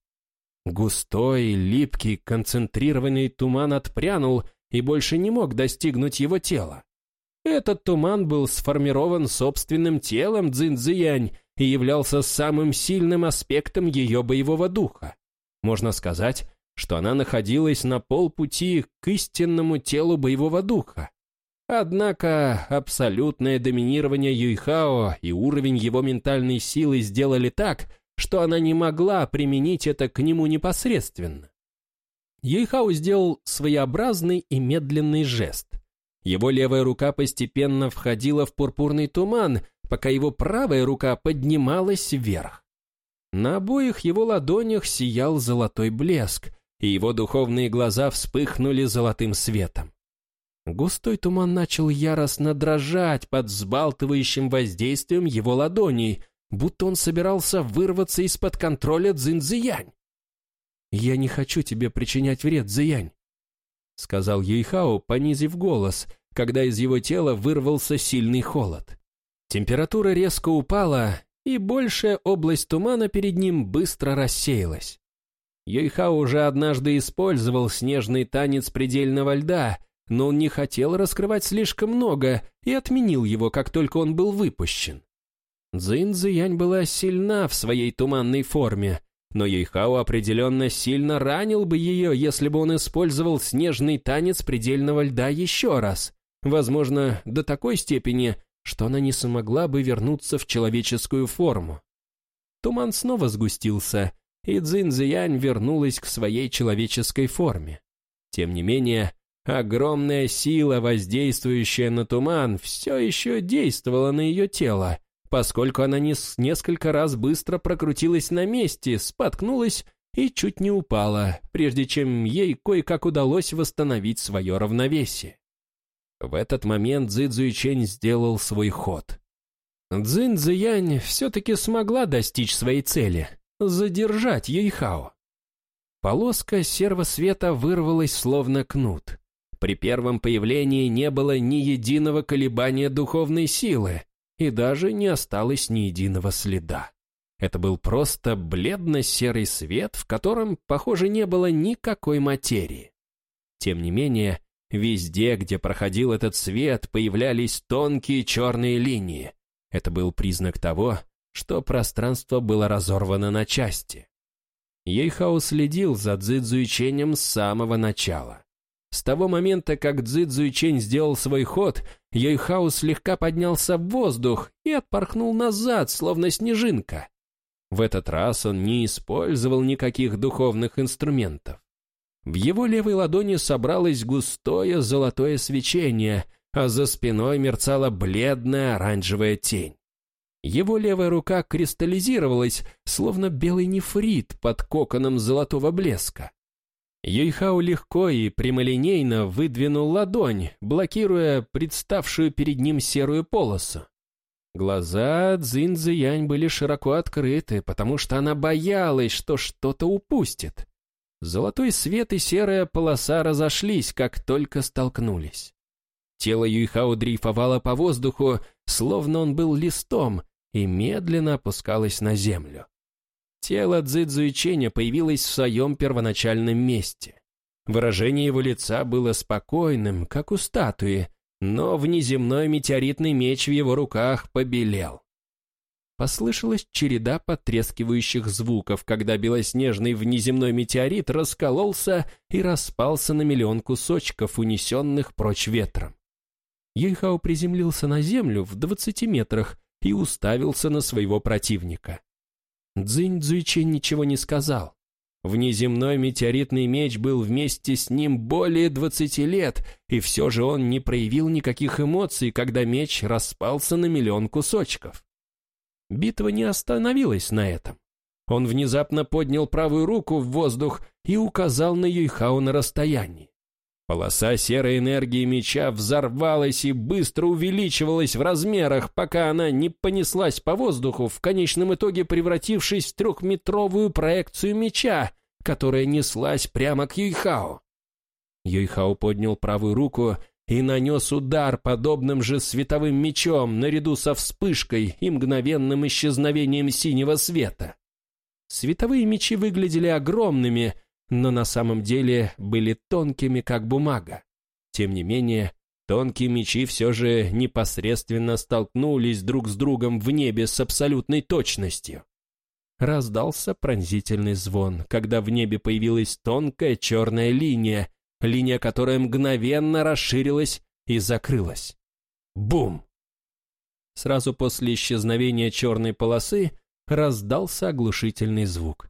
Густой, липкий, концентрированный туман отпрянул и больше не мог достигнуть его тела. Этот туман был сформирован собственным телом Цзиньцзиянь и являлся самым сильным аспектом ее боевого духа. Можно сказать, что она находилась на полпути к истинному телу боевого духа. Однако абсолютное доминирование Юйхао и уровень его ментальной силы сделали так, что она не могла применить это к нему непосредственно. Юйхао сделал своеобразный и медленный жест. Его левая рука постепенно входила в пурпурный туман, пока его правая рука поднималась вверх. На обоих его ладонях сиял золотой блеск, и его духовные глаза вспыхнули золотым светом. Густой туман начал яростно дрожать под взбалтывающим воздействием его ладоней, будто он собирался вырваться из-под контроля Цзиньцзиянь. «Я не хочу тебе причинять вред, Цзиянь», — сказал Юйхао, понизив голос, когда из его тела вырвался сильный холод. Температура резко упала, и большая область тумана перед ним быстро рассеялась. Юйхао уже однажды использовал снежный танец предельного льда, но он не хотел раскрывать слишком много и отменил его, как только он был выпущен. Цзин была сильна в своей туманной форме, но Юйхао определенно сильно ранил бы ее, если бы он использовал снежный танец предельного льда еще раз, возможно, до такой степени, что она не смогла бы вернуться в человеческую форму. Туман снова сгустился, и Цзин вернулась к своей человеческой форме. Тем не менее, огромная сила, воздействующая на туман, все еще действовала на ее тело, поскольку она не несколько раз быстро прокрутилась на месте, споткнулась и чуть не упала, прежде чем ей кое-как удалось восстановить свое равновесие. В этот момент Цзи сделал свой ход. Цзин Цзиянь все-таки смогла достичь своей цели — задержать Юйхао. Полоска серого света вырвалась словно кнут. При первом появлении не было ни единого колебания духовной силы, и даже не осталось ни единого следа. Это был просто бледно-серый свет, в котором, похоже, не было никакой материи. Тем не менее, везде, где проходил этот свет, появлялись тонкие черные линии. Это был признак того, что пространство было разорвано на части. Ейхао следил за Цзэцзуиченем с самого начала. С того момента, как Цзи Цзуйчень сделал свой ход, Йойхао слегка поднялся в воздух и отпорхнул назад, словно снежинка. В этот раз он не использовал никаких духовных инструментов. В его левой ладони собралось густое золотое свечение, а за спиной мерцала бледная оранжевая тень. Его левая рука кристаллизировалась, словно белый нефрит под коконом золотого блеска. Юйхао легко и прямолинейно выдвинул ладонь, блокируя представшую перед ним серую полосу. Глаза Цзин Цзиянь были широко открыты, потому что она боялась, что что-то упустит. Золотой свет и серая полоса разошлись, как только столкнулись. Тело Юйхао дрейфовало по воздуху, словно он был листом, и медленно опускалось на землю. Тело Цзэцзуиченя появилось в своем первоначальном месте. Выражение его лица было спокойным, как у статуи, но внеземной метеоритный меч в его руках побелел. Послышалась череда потрескивающих звуков, когда белоснежный внеземной метеорит раскололся и распался на миллион кусочков, унесенных прочь ветром. Юйхао приземлился на землю в двадцати метрах и уставился на своего противника. Цзинь Цзуйчен ничего не сказал. Внеземной метеоритный меч был вместе с ним более двадцати лет, и все же он не проявил никаких эмоций, когда меч распался на миллион кусочков. Битва не остановилась на этом. Он внезапно поднял правую руку в воздух и указал на Юйхао на расстоянии. Полоса серой энергии меча взорвалась и быстро увеличивалась в размерах, пока она не понеслась по воздуху, в конечном итоге превратившись в трехметровую проекцию меча, которая неслась прямо к Юйхао. Юйхао поднял правую руку и нанес удар подобным же световым мечом наряду со вспышкой и мгновенным исчезновением синего света. Световые мечи выглядели огромными, но на самом деле были тонкими, как бумага. Тем не менее, тонкие мечи все же непосредственно столкнулись друг с другом в небе с абсолютной точностью. раздался пронзительный звон, когда в небе появилась тонкая черная линия, линия которая мгновенно расширилась и закрылась. Бум! Сразу после исчезновения черной полосы раздался оглушительный звук,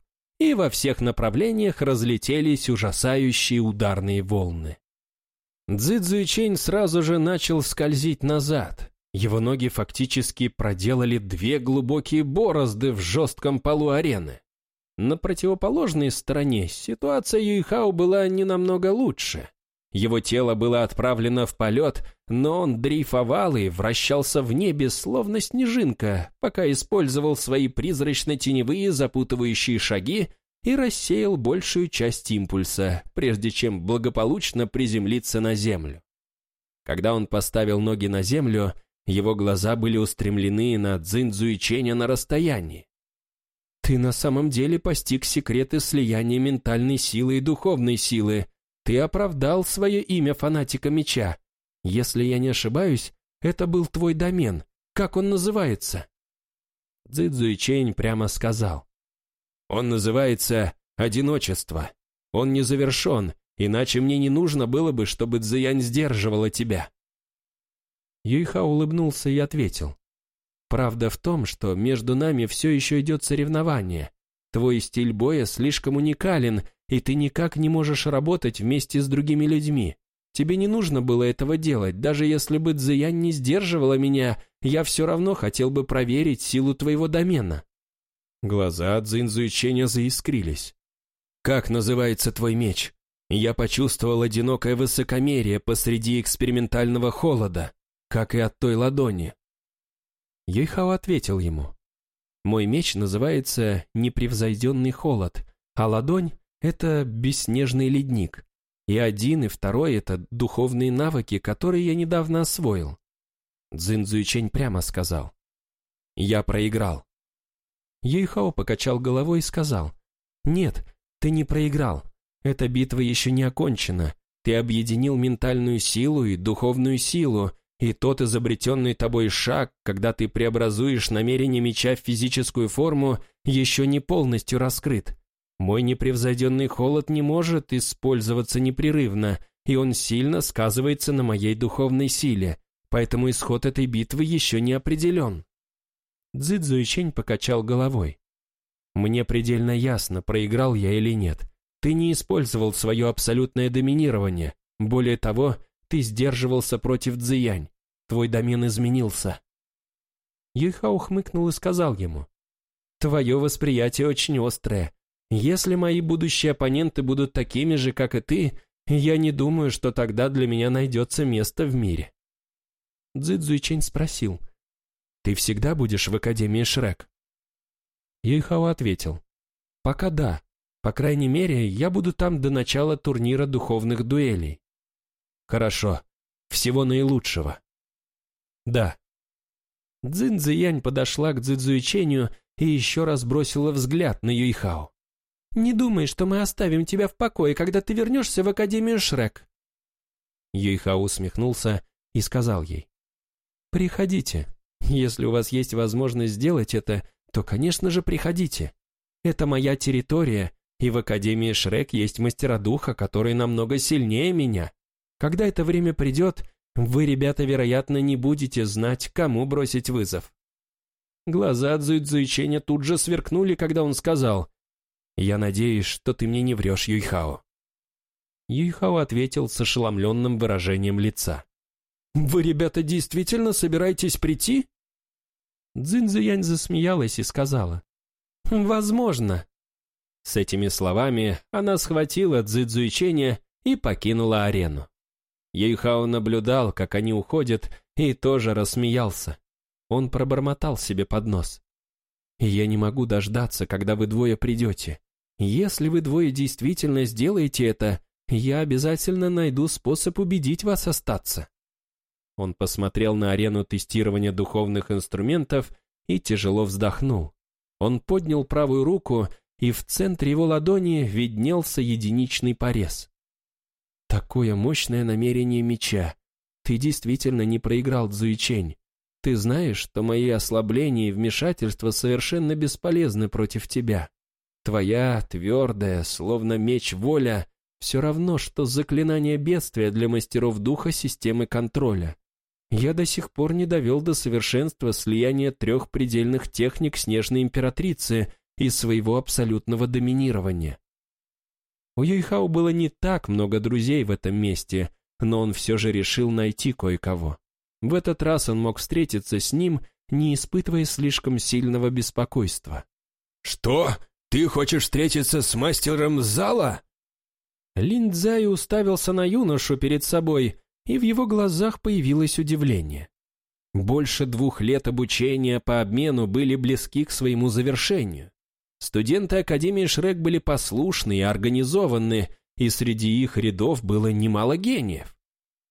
и во всех направлениях разлетелись ужасающие ударные волны. Цзэцзуичень сразу же начал скользить назад. Его ноги фактически проделали две глубокие борозды в жестком полу арены. На противоположной стороне ситуация Юйхао была не намного лучше. Его тело было отправлено в полет, но он дрейфовал и вращался в небе, словно снежинка, пока использовал свои призрачно-теневые запутывающие шаги и рассеял большую часть импульса, прежде чем благополучно приземлиться на землю. Когда он поставил ноги на землю, его глаза были устремлены на Цзиньцзу и Ченя на расстоянии. «Ты на самом деле постиг секреты слияния ментальной силы и духовной силы. Ты оправдал свое имя фанатика меча. Если я не ошибаюсь, это был твой домен. Как он называется?» Цзиньцзу и Чень прямо сказал. «Он называется «Одиночество». Он не завершен, иначе мне не нужно было бы, чтобы Цзиянь сдерживала тебя. Юйха улыбнулся и ответил. «Правда в том, что между нами все еще идет соревнование. Твой стиль боя слишком уникален, и ты никак не можешь работать вместе с другими людьми. Тебе не нужно было этого делать, даже если бы Цзиянь не сдерживала меня, я все равно хотел бы проверить силу твоего домена». Глаза Цзиньзу и Ченя заискрились. «Как называется твой меч?» Я почувствовал одинокое высокомерие посреди экспериментального холода как и от той ладони. Ейхао ответил ему. «Мой меч называется «Непревзойденный холод», а ладонь — это «Бесснежный ледник». И один, и второй — это духовные навыки, которые я недавно освоил. Цзин Цзуичень прямо сказал. «Я проиграл». Ейхао покачал головой и сказал. «Нет, ты не проиграл. Эта битва еще не окончена. Ты объединил ментальную силу и духовную силу, и тот изобретенный тобой шаг, когда ты преобразуешь намерение меча в физическую форму, еще не полностью раскрыт. Мой непревзойденный холод не может использоваться непрерывно, и он сильно сказывается на моей духовной силе, поэтому исход этой битвы еще не определен. Цзидзу Ичень покачал головой. «Мне предельно ясно, проиграл я или нет. Ты не использовал свое абсолютное доминирование. Более того, ты сдерживался против Цзиянь. Твой домен изменился». Юйхао хмыкнул и сказал ему, «Твое восприятие очень острое. Если мои будущие оппоненты будут такими же, как и ты, я не думаю, что тогда для меня найдется место в мире». Цзэцзуйчень спросил, «Ты всегда будешь в Академии Шрек?» Юйхао ответил, «Пока да. По крайней мере, я буду там до начала турнира духовных дуэлей». «Хорошо. Всего наилучшего». «Да». Цзин Цзиянь подошла к Цзэцзуиченю и еще раз бросила взгляд на Юйхао. «Не думай, что мы оставим тебя в покое, когда ты вернешься в Академию Шрек». Юйхао усмехнулся и сказал ей. «Приходите. Если у вас есть возможность сделать это, то, конечно же, приходите. Это моя территория, и в Академии Шрек есть мастера духа, которые намного сильнее меня. Когда это время придет, вы, ребята, вероятно, не будете знать, кому бросить вызов. Глаза Цзуйцзуйченя тут же сверкнули, когда он сказал, «Я надеюсь, что ты мне не врешь, Юйхао». Юйхао ответил с ошеломленным выражением лица. «Вы, ребята, действительно собираетесь прийти?» Цзиньцзуянь засмеялась и сказала, «Возможно». С этими словами она схватила Цзэцзуйченя и покинула арену. Ейхао наблюдал, как они уходят, и тоже рассмеялся. Он пробормотал себе под нос. «Я не могу дождаться, когда вы двое придете. Если вы двое действительно сделаете это, я обязательно найду способ убедить вас остаться». Он посмотрел на арену тестирования духовных инструментов и тяжело вздохнул. Он поднял правую руку, и в центре его ладони виднелся единичный порез. Такое мощное намерение меча. Ты действительно не проиграл Цзуичень. Ты знаешь, что мои ослабления и вмешательства совершенно бесполезны против тебя. Твоя твердая, словно меч воля, все равно, что заклинание бедствия для мастеров духа системы контроля. Я до сих пор не довел до совершенства слияния трех предельных техник Снежной Императрицы и своего абсолютного доминирования. У Юйхао было не так много друзей в этом месте, но он все же решил найти кое-кого. В этот раз он мог встретиться с ним, не испытывая слишком сильного беспокойства. «Что? Ты хочешь встретиться с мастером зала?» Линдзай уставился на юношу перед собой, и в его глазах появилось удивление. Больше двух лет обучения по обмену были близки к своему завершению. Студенты Академии Шрек были послушны и организованы, и среди их рядов было немало гениев.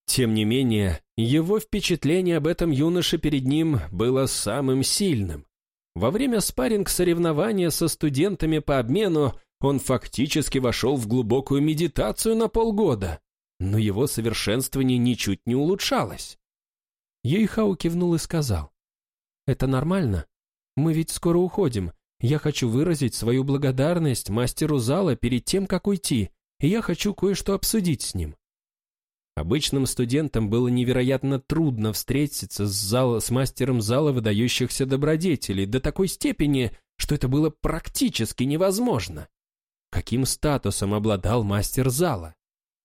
Тем не менее, его впечатление об этом юноше перед ним было самым сильным. Во время спарринг-соревнования со студентами по обмену он фактически вошел в глубокую медитацию на полгода, но его совершенствование ничуть не улучшалось. Ейхау кивнул и сказал, «Это нормально. Мы ведь скоро уходим. Я хочу выразить свою благодарность мастеру зала перед тем, как уйти, и я хочу кое-что обсудить с ним». Обычным студентам было невероятно трудно встретиться с, зала, с мастером зала выдающихся добродетелей до такой степени, что это было практически невозможно. Каким статусом обладал мастер зала?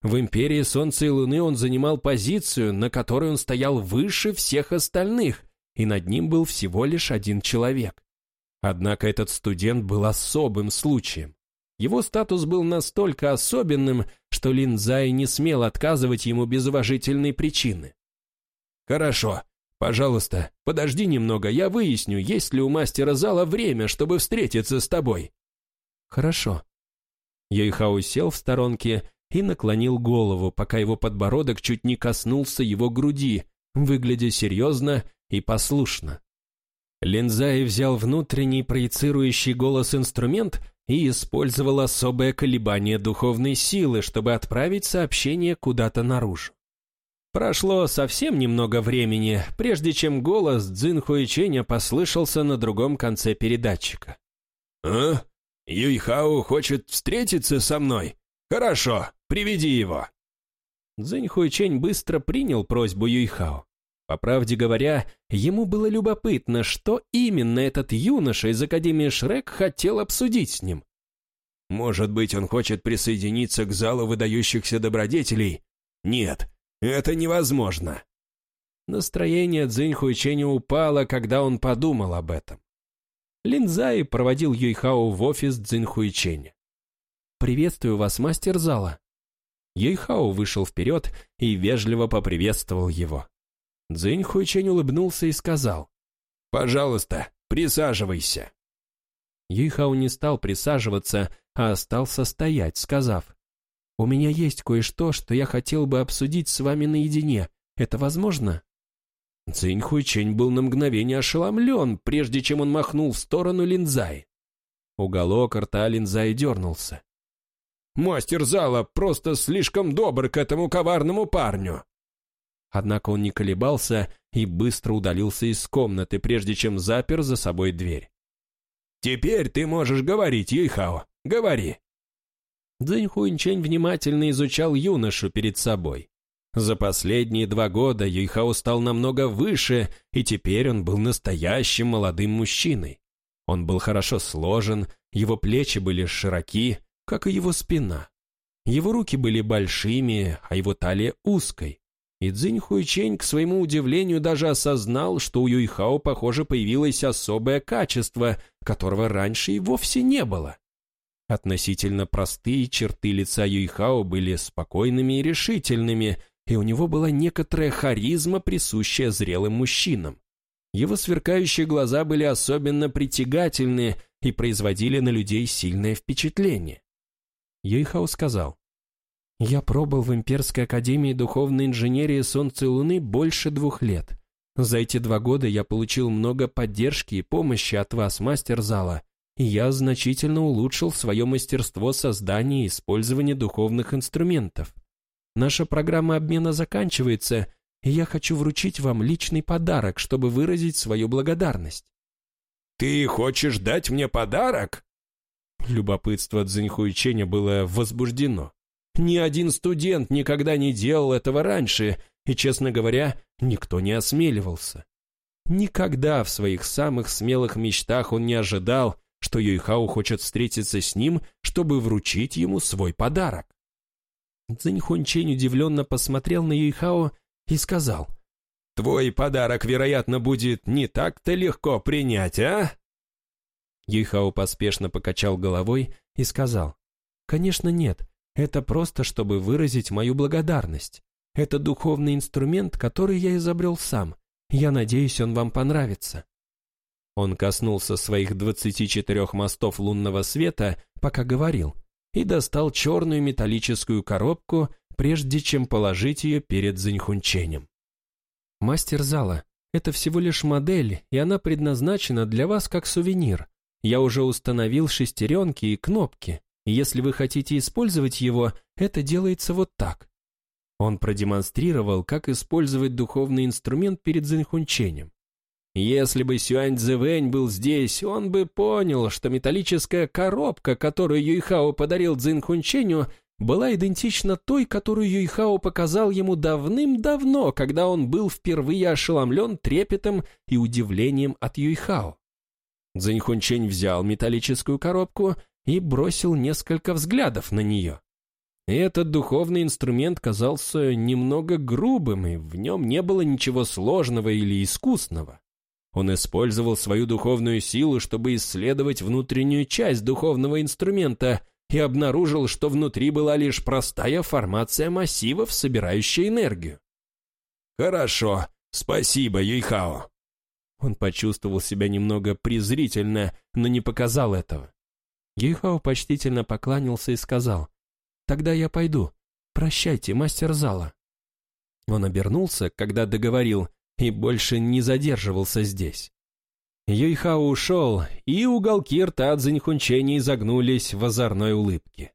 В империи Солнца и Луны он занимал позицию, на которой он стоял выше всех остальных, и над ним был всего лишь один человек. Однако этот студент был особым случаем. Его статус был настолько особенным, что Линзай не смел отказывать ему без уважительной причины. «Хорошо. Пожалуйста, подожди немного, я выясню, есть ли у мастера зала время, чтобы встретиться с тобой». «Хорошо», Йойхао сел в сторонке и наклонил голову, пока его подбородок чуть не коснулся его груди, выглядя серьезно и послушно. Линзай взял внутренний проецирующий голос инструмент и использовал особое колебание духовной силы, чтобы отправить сообщение куда-то наружу. Прошло совсем немного времени, прежде чем голос Цзин Хуиченя послышался на другом конце передатчика. «А? Юйхао хочет встретиться со мной? Хорошо, приведи его». Цзинь Хуйчень быстро принял просьбу Юйхао. По правде говоря, ему было любопытно, что именно этот юноша из Академии Шрек хотел обсудить с ним. Может быть, он хочет присоединиться к залу выдающихся добродетелей? Нет, это невозможно. Настроение Цзинь Хуйченя упало, когда он подумал об этом. Линзай проводил Юйхао в офис Цзиньхуйченя. «Приветствую вас, мастер зала». Юйхао вышел вперед и вежливо поприветствовал его. Цзиньхуйчень улыбнулся и сказал, «Пожалуйста, присаживайся». Юйхао не стал присаживаться, а остался стоять, сказав, «У меня есть кое-что, что я хотел бы обсудить с вами наедине. Это возможно?» Цинь Хуйчень был на мгновение ошеломлен, прежде чем он махнул в сторону Линзай. Уголок рта Линзай дернулся. «Мастер зала просто слишком добр к этому коварному парню!» Однако он не колебался и быстро удалился из комнаты, прежде чем запер за собой дверь. «Теперь ты можешь говорить, Юйхао, говори!» Цзинь Хуинчень внимательно изучал юношу перед собой. За последние два года Юйхао стал намного выше, и теперь он был настоящим молодым мужчиной. Он был хорошо сложен, его плечи были широки, как и его спина. Его руки были большими, а его талия узкой. И Цзинь Хуйчень, к своему удивлению, даже осознал, что у Юйхао, похоже, появилось особое качество, которого раньше и вовсе не было. Относительно простые черты лица Юйхао были спокойными и решительными, и у него была некоторая харизма, присущая зрелым мужчинам. Его сверкающие глаза были особенно притягательны и производили на людей сильное впечатление. Юйхао сказал, «Я пробыл в Имперской Академии Духовной Инженерии Солнца и Луны больше двух лет. За эти два года я получил много поддержки и помощи от вас, мастер зала, и я значительно улучшил свое мастерство создания и использования духовных инструментов. Наша программа обмена заканчивается, и я хочу вручить вам личный подарок, чтобы выразить свою благодарность». «Ты хочешь дать мне подарок?» Любопытство Цзиньхуйченя было возбуждено. Ни один студент никогда не делал этого раньше, и, честно говоря, никто не осмеливался. Никогда в своих самых смелых мечтах он не ожидал, что Юйхао хочет встретиться с ним, чтобы вручить ему свой подарок. Цзиньхунчень удивленно посмотрел на Юйхао и сказал, «Твой подарок, вероятно, будет не так-то легко принять, а?» Юйхао поспешно покачал головой и сказал, «Конечно нет, это просто, чтобы выразить мою благодарность. Это духовный инструмент, который я изобрел сам. Я надеюсь, он вам понравится». Он коснулся своих 24 мостов лунного света, пока говорил, и достал черную металлическую коробку, прежде чем положить ее перед Заньхунченем. «Мастер зала, это всего лишь модель, и она предназначена для вас как сувенир. Я уже установил шестеренки и кнопки. Если вы хотите использовать его, это делается вот так». Он продемонстрировал, как использовать духовный инструмент перед Заньхунченем. Если бы Сюань Цзэвэнь был здесь, он бы понял, что металлическая коробка, которую Юйхао подарил Цзин Хунченю, была идентична той, которую Юйхао показал ему давным-давно, когда он был впервые ошеломлен трепетом и удивлением от Юйхао. Цзинь Хунчень взял металлическую коробку и бросил несколько взглядов на нее. Этот духовный инструмент казался немного грубым, и в нем не было ничего сложного или искусного. Он использовал свою духовную силу, чтобы исследовать внутреннюю часть духовного инструмента и обнаружил, что внутри была лишь простая формация массивов, собирающая энергию. «Хорошо, спасибо, Юйхао». Он почувствовал себя немного презрительно, но не показал этого. Юйхао почтительно поклонился и сказал, «Тогда я пойду. Прощайте, мастер зала». Он обернулся, когда договорил, и больше не задерживался здесь. Юйхао ушел, и уголки рта Цзиньхунчени изогнулись в озорной улыбке.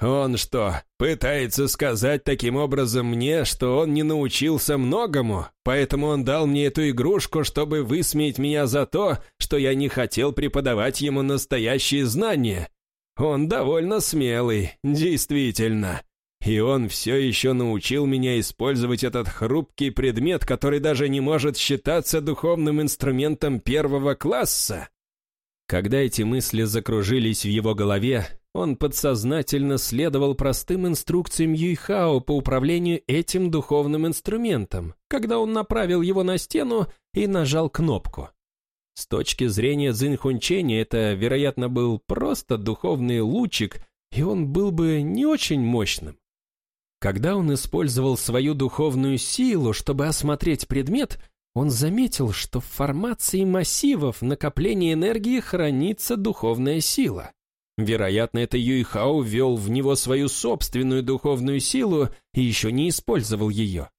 «Он что, пытается сказать таким образом мне, что он не научился многому, поэтому он дал мне эту игрушку, чтобы высмеять меня за то, что я не хотел преподавать ему настоящие знания? Он довольно смелый, действительно. И он все еще научил меня использовать этот хрупкий предмет, который даже не может считаться духовным инструментом первого класса. Когда эти мысли закружились в его голове, он подсознательно следовал простым инструкциям Юйхао по управлению этим духовным инструментом, когда он направил его на стену и нажал кнопку. С точки зрения Цзиньхунчени это, вероятно, был просто духовный лучик, и он был бы не очень мощным. Когда он использовал свою духовную силу, чтобы осмотреть предмет, он заметил, что в формации массивов накопления энергии хранится духовная сила. Вероятно, это Юйхао ввел в него свою собственную духовную силу и еще не использовал ее.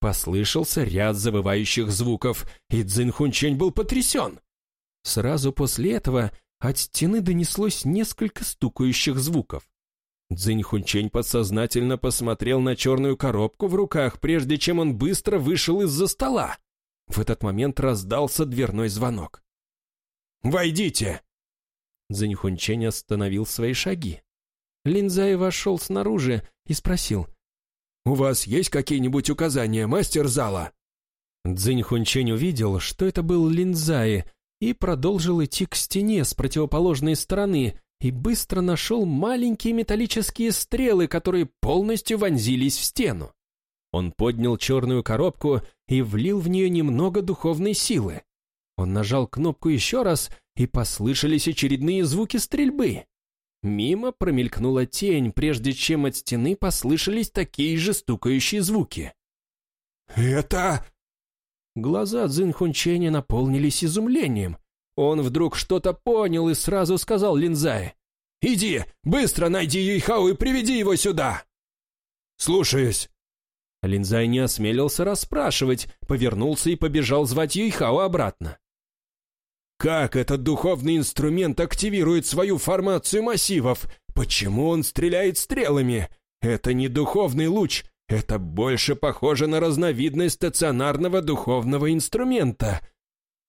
Послышался ряд завывающих звуков, и Цзиньхунчень был потрясен. Сразу после этого от стены донеслось несколько стукающих звуков. Цзинь Хунчень подсознательно посмотрел на черную коробку в руках, прежде чем он быстро вышел из-за стола. В этот момент раздался дверной звонок. «Войдите!» Цзинь Хунчень остановил свои шаги. Линзай вошел снаружи и спросил. «У вас есть какие-нибудь указания, мастер зала?» Цзинь Хунчень увидел, что это был Линзай, и продолжил идти к стене с противоположной стороны, и быстро нашел маленькие металлические стрелы, которые полностью вонзились в стену. Он поднял черную коробку и влил в нее немного духовной силы. Он нажал кнопку еще раз, и послышались очередные звуки стрельбы. Мимо промелькнула тень, прежде чем от стены послышались такие же стукающие звуки. «Это...» Глаза Цзинхунченя наполнились изумлением. Он вдруг что-то понял и сразу сказал Линзае. «Иди, быстро найди Юйхао и приведи его сюда!» «Слушаюсь!» Линзай не осмелился расспрашивать, повернулся и побежал звать Юйхао обратно. «Как этот духовный инструмент активирует свою формацию массивов? Почему он стреляет стрелами? Это не духовный луч, Это больше похоже на разновидность стационарного духовного инструмента.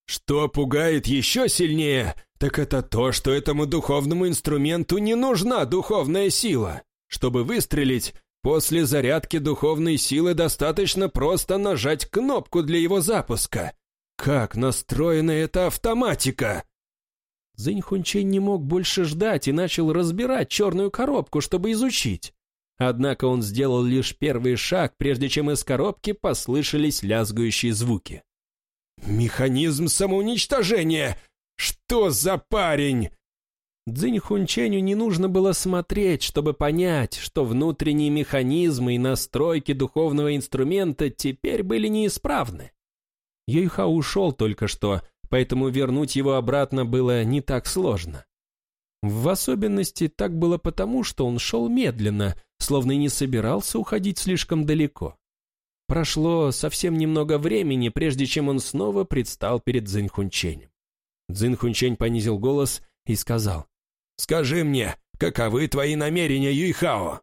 Что пугает еще сильнее, так это то, что этому духовному инструменту не нужна духовная сила. Чтобы выстрелить, после зарядки духовной силы достаточно просто нажать кнопку для его запуска. Как настроена эта автоматика? Зинь Хунчень не мог больше ждать и начал разбирать черную коробку, чтобы изучить. Однако он сделал лишь первый шаг, прежде чем из коробки послышались лязгающие звуки. «Механизм самоуничтожения! Что за парень?» Цзинь Хунченю не нужно было смотреть, чтобы понять, что внутренние механизмы и настройки духовного инструмента теперь были неисправны. Юйха ушел только что, поэтому вернуть его обратно было не так сложно. В особенности так было потому, что он шел медленно, словно и не собирался уходить слишком далеко. Прошло совсем немного времени, прежде чем он снова предстал перед Цзиньхунченем. Цзиньхунчень понизил голос и сказал, «Скажи мне, каковы твои намерения, Юйхао?»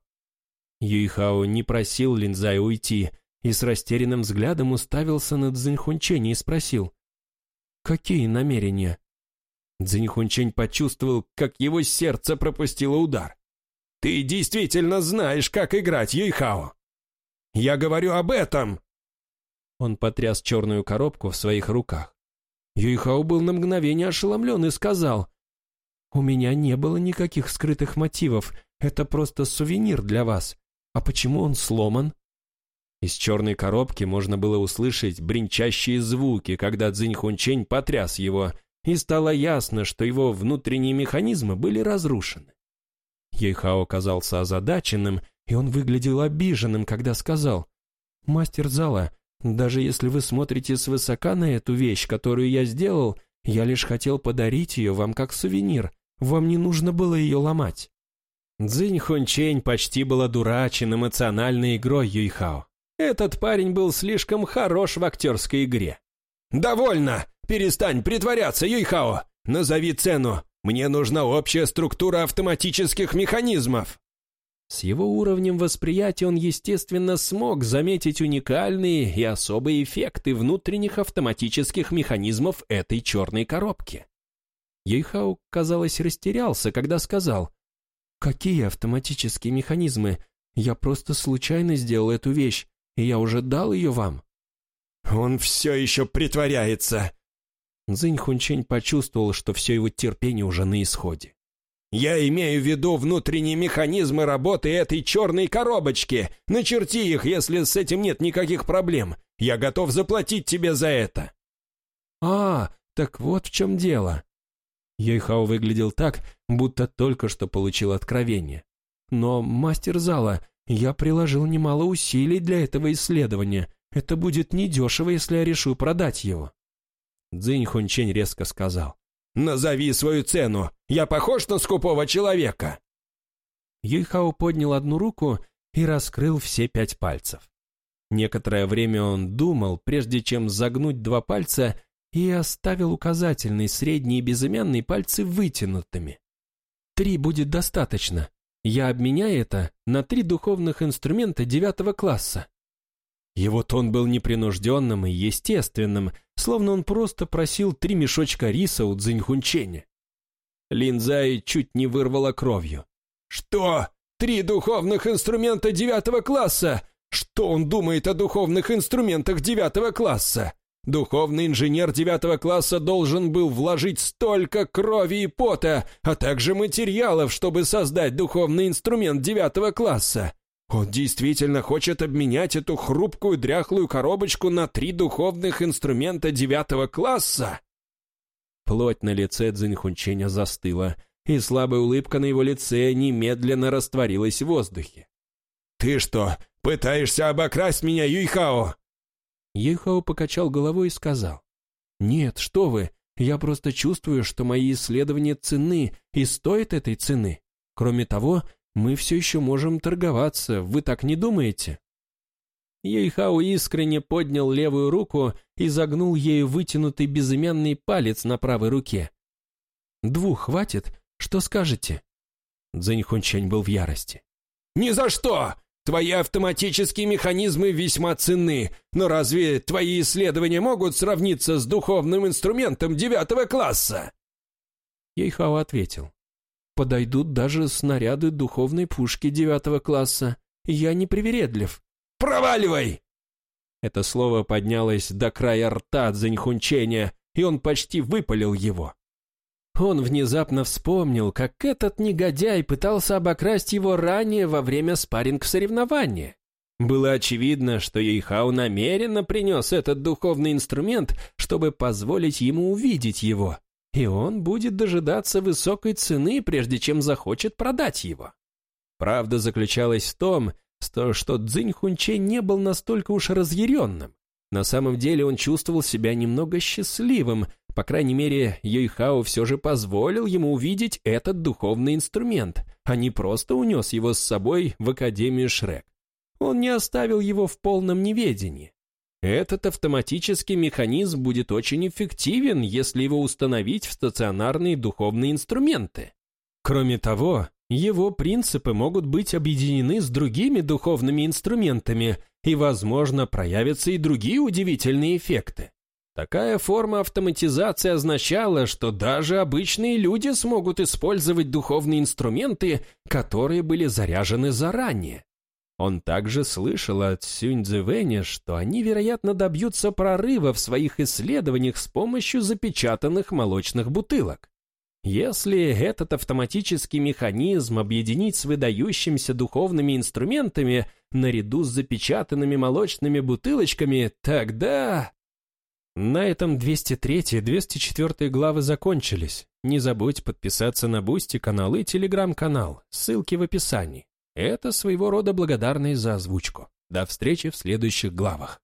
Юйхао не просил Линзая уйти и с растерянным взглядом уставился на Цзиньхунченя и спросил, «Какие намерения?» Цзиньхунчень почувствовал, как его сердце пропустило удар. «Ты действительно знаешь, как играть, Юйхао! Я говорю об этом!» Он потряс черную коробку в своих руках. Юйхао был на мгновение ошеломлен и сказал, «У меня не было никаких скрытых мотивов, это просто сувенир для вас. А почему он сломан?» Из черной коробки можно было услышать бренчащие звуки, когда Цзиньхунчень потряс его, и стало ясно, что его внутренние механизмы были разрушены. Ейхао казался озадаченным, и он выглядел обиженным, когда сказал, «Мастер зала, даже если вы смотрите свысока на эту вещь, которую я сделал, я лишь хотел подарить ее вам как сувенир, вам не нужно было ее ломать». Цзинь Хунчень почти был одурачен эмоциональной игрой Юйхао. Этот парень был слишком хорош в актерской игре. «Довольно! Перестань притворяться, Юйхао! Назови цену! Мне нужна общая структура автоматических механизмов!» С его уровнем восприятия он, естественно, смог заметить уникальные и особые эффекты внутренних автоматических механизмов этой черной коробки. Юйхао, казалось, растерялся, когда сказал, «Какие автоматические механизмы? Я просто случайно сделал эту вещь и я уже дал ее вам». «Он все еще притворяется!» Цзинь Хунчень почувствовал, что все его терпение уже на исходе. «Я имею в виду внутренние механизмы работы этой черной коробочки. Начерти их, если с этим нет никаких проблем. Я готов заплатить тебе за это». «А, так вот в чем дело». Йойхао выглядел так, будто только что получил откровение. «Но, мастер зала, я приложил немало усилий для этого исследования. Это будет недешево, если я решу продать его». Цзинь Хунчень резко сказал. «Назови свою цену! Я похож на скупого человека!» Юйхао поднял одну руку и раскрыл все пять пальцев. Некоторое время он думал, прежде чем загнуть два пальца, и оставил указательный, средний и безымянный пальцы вытянутыми. «Три будет достаточно. Я обменяю это на три духовных инструмента девятого класса. Его тон был непринужденным и естественным, словно он просто просил три мешочка риса у Цзиньхунченя. Линзай чуть не вырвала кровью. «Что? Три духовных инструмента девятого класса? Что он думает о духовных инструментах девятого класса?» Духовный инженер девятого класса должен был вложить столько крови и пота, а также материалов, чтобы создать духовный инструмент девятого класса. Он действительно хочет обменять эту хрупкую дряхлую коробочку на три духовных инструмента девятого класса? Плоть на лице Цзиньхунченя застыла, и слабая улыбка на его лице немедленно растворилась в воздухе. «Ты что, пытаешься обокрасть меня, Юйхао?» Ехао покачал головой и сказал, «Нет, что вы, я просто чувствую, что мои исследования ценны и стоят этой цены. Кроме того, мы все еще можем торговаться, вы так не думаете?» Ейхао искренне поднял левую руку и загнул ею вытянутый безымянный палец на правой руке. «Двух хватит? Что скажете?» Цзэньхунчань был в ярости. «Ни за что! Твои автоматические механизмы весьма ценны, но разве твои исследования могут сравниться с духовным инструментом девятого класса?» Ейхао ответил. «Подойдут даже снаряды духовной пушки девятого класса. Я не привередлив». «Проваливай!» Это слово поднялось до края рта от заньхунчения, и он почти выпалил его. Он внезапно вспомнил, как этот негодяй пытался обокрасть его ранее во время спарринг-соревнования. Было очевидно, что Ейхау намеренно принес этот духовный инструмент, чтобы позволить ему увидеть его, и он будет дожидаться высокой цены, прежде чем захочет продать его. Правда заключалась в том, что, что Цзинь Хунче не был настолько уж разъяренным. На самом деле он чувствовал себя немного счастливым, по крайней мере, Юйхао все же позволил ему увидеть этот духовный инструмент, а не просто унес его с собой в Академию Шрек. Он не оставил его в полном неведении. Этот автоматический механизм будет очень эффективен, если его установить в стационарные духовные инструменты. Кроме того, его принципы могут быть объединены с другими духовными инструментами, и, возможно, проявятся и другие удивительные эффекты. Такая форма автоматизации означала, что даже обычные люди смогут использовать духовные инструменты, которые были заряжены заранее. Он также слышал от Сюньцзэвэня, что они, вероятно, добьются прорыва в своих исследованиях с помощью запечатанных молочных бутылок. Если этот автоматический механизм объединить с выдающимися духовными инструментами наряду с запечатанными молочными бутылочками, тогда... На этом 203-204 главы закончились. Не забудь подписаться на Бусти канал и Телеграм-канал, ссылки в описании. Это своего рода благодарность за озвучку. До встречи в следующих главах.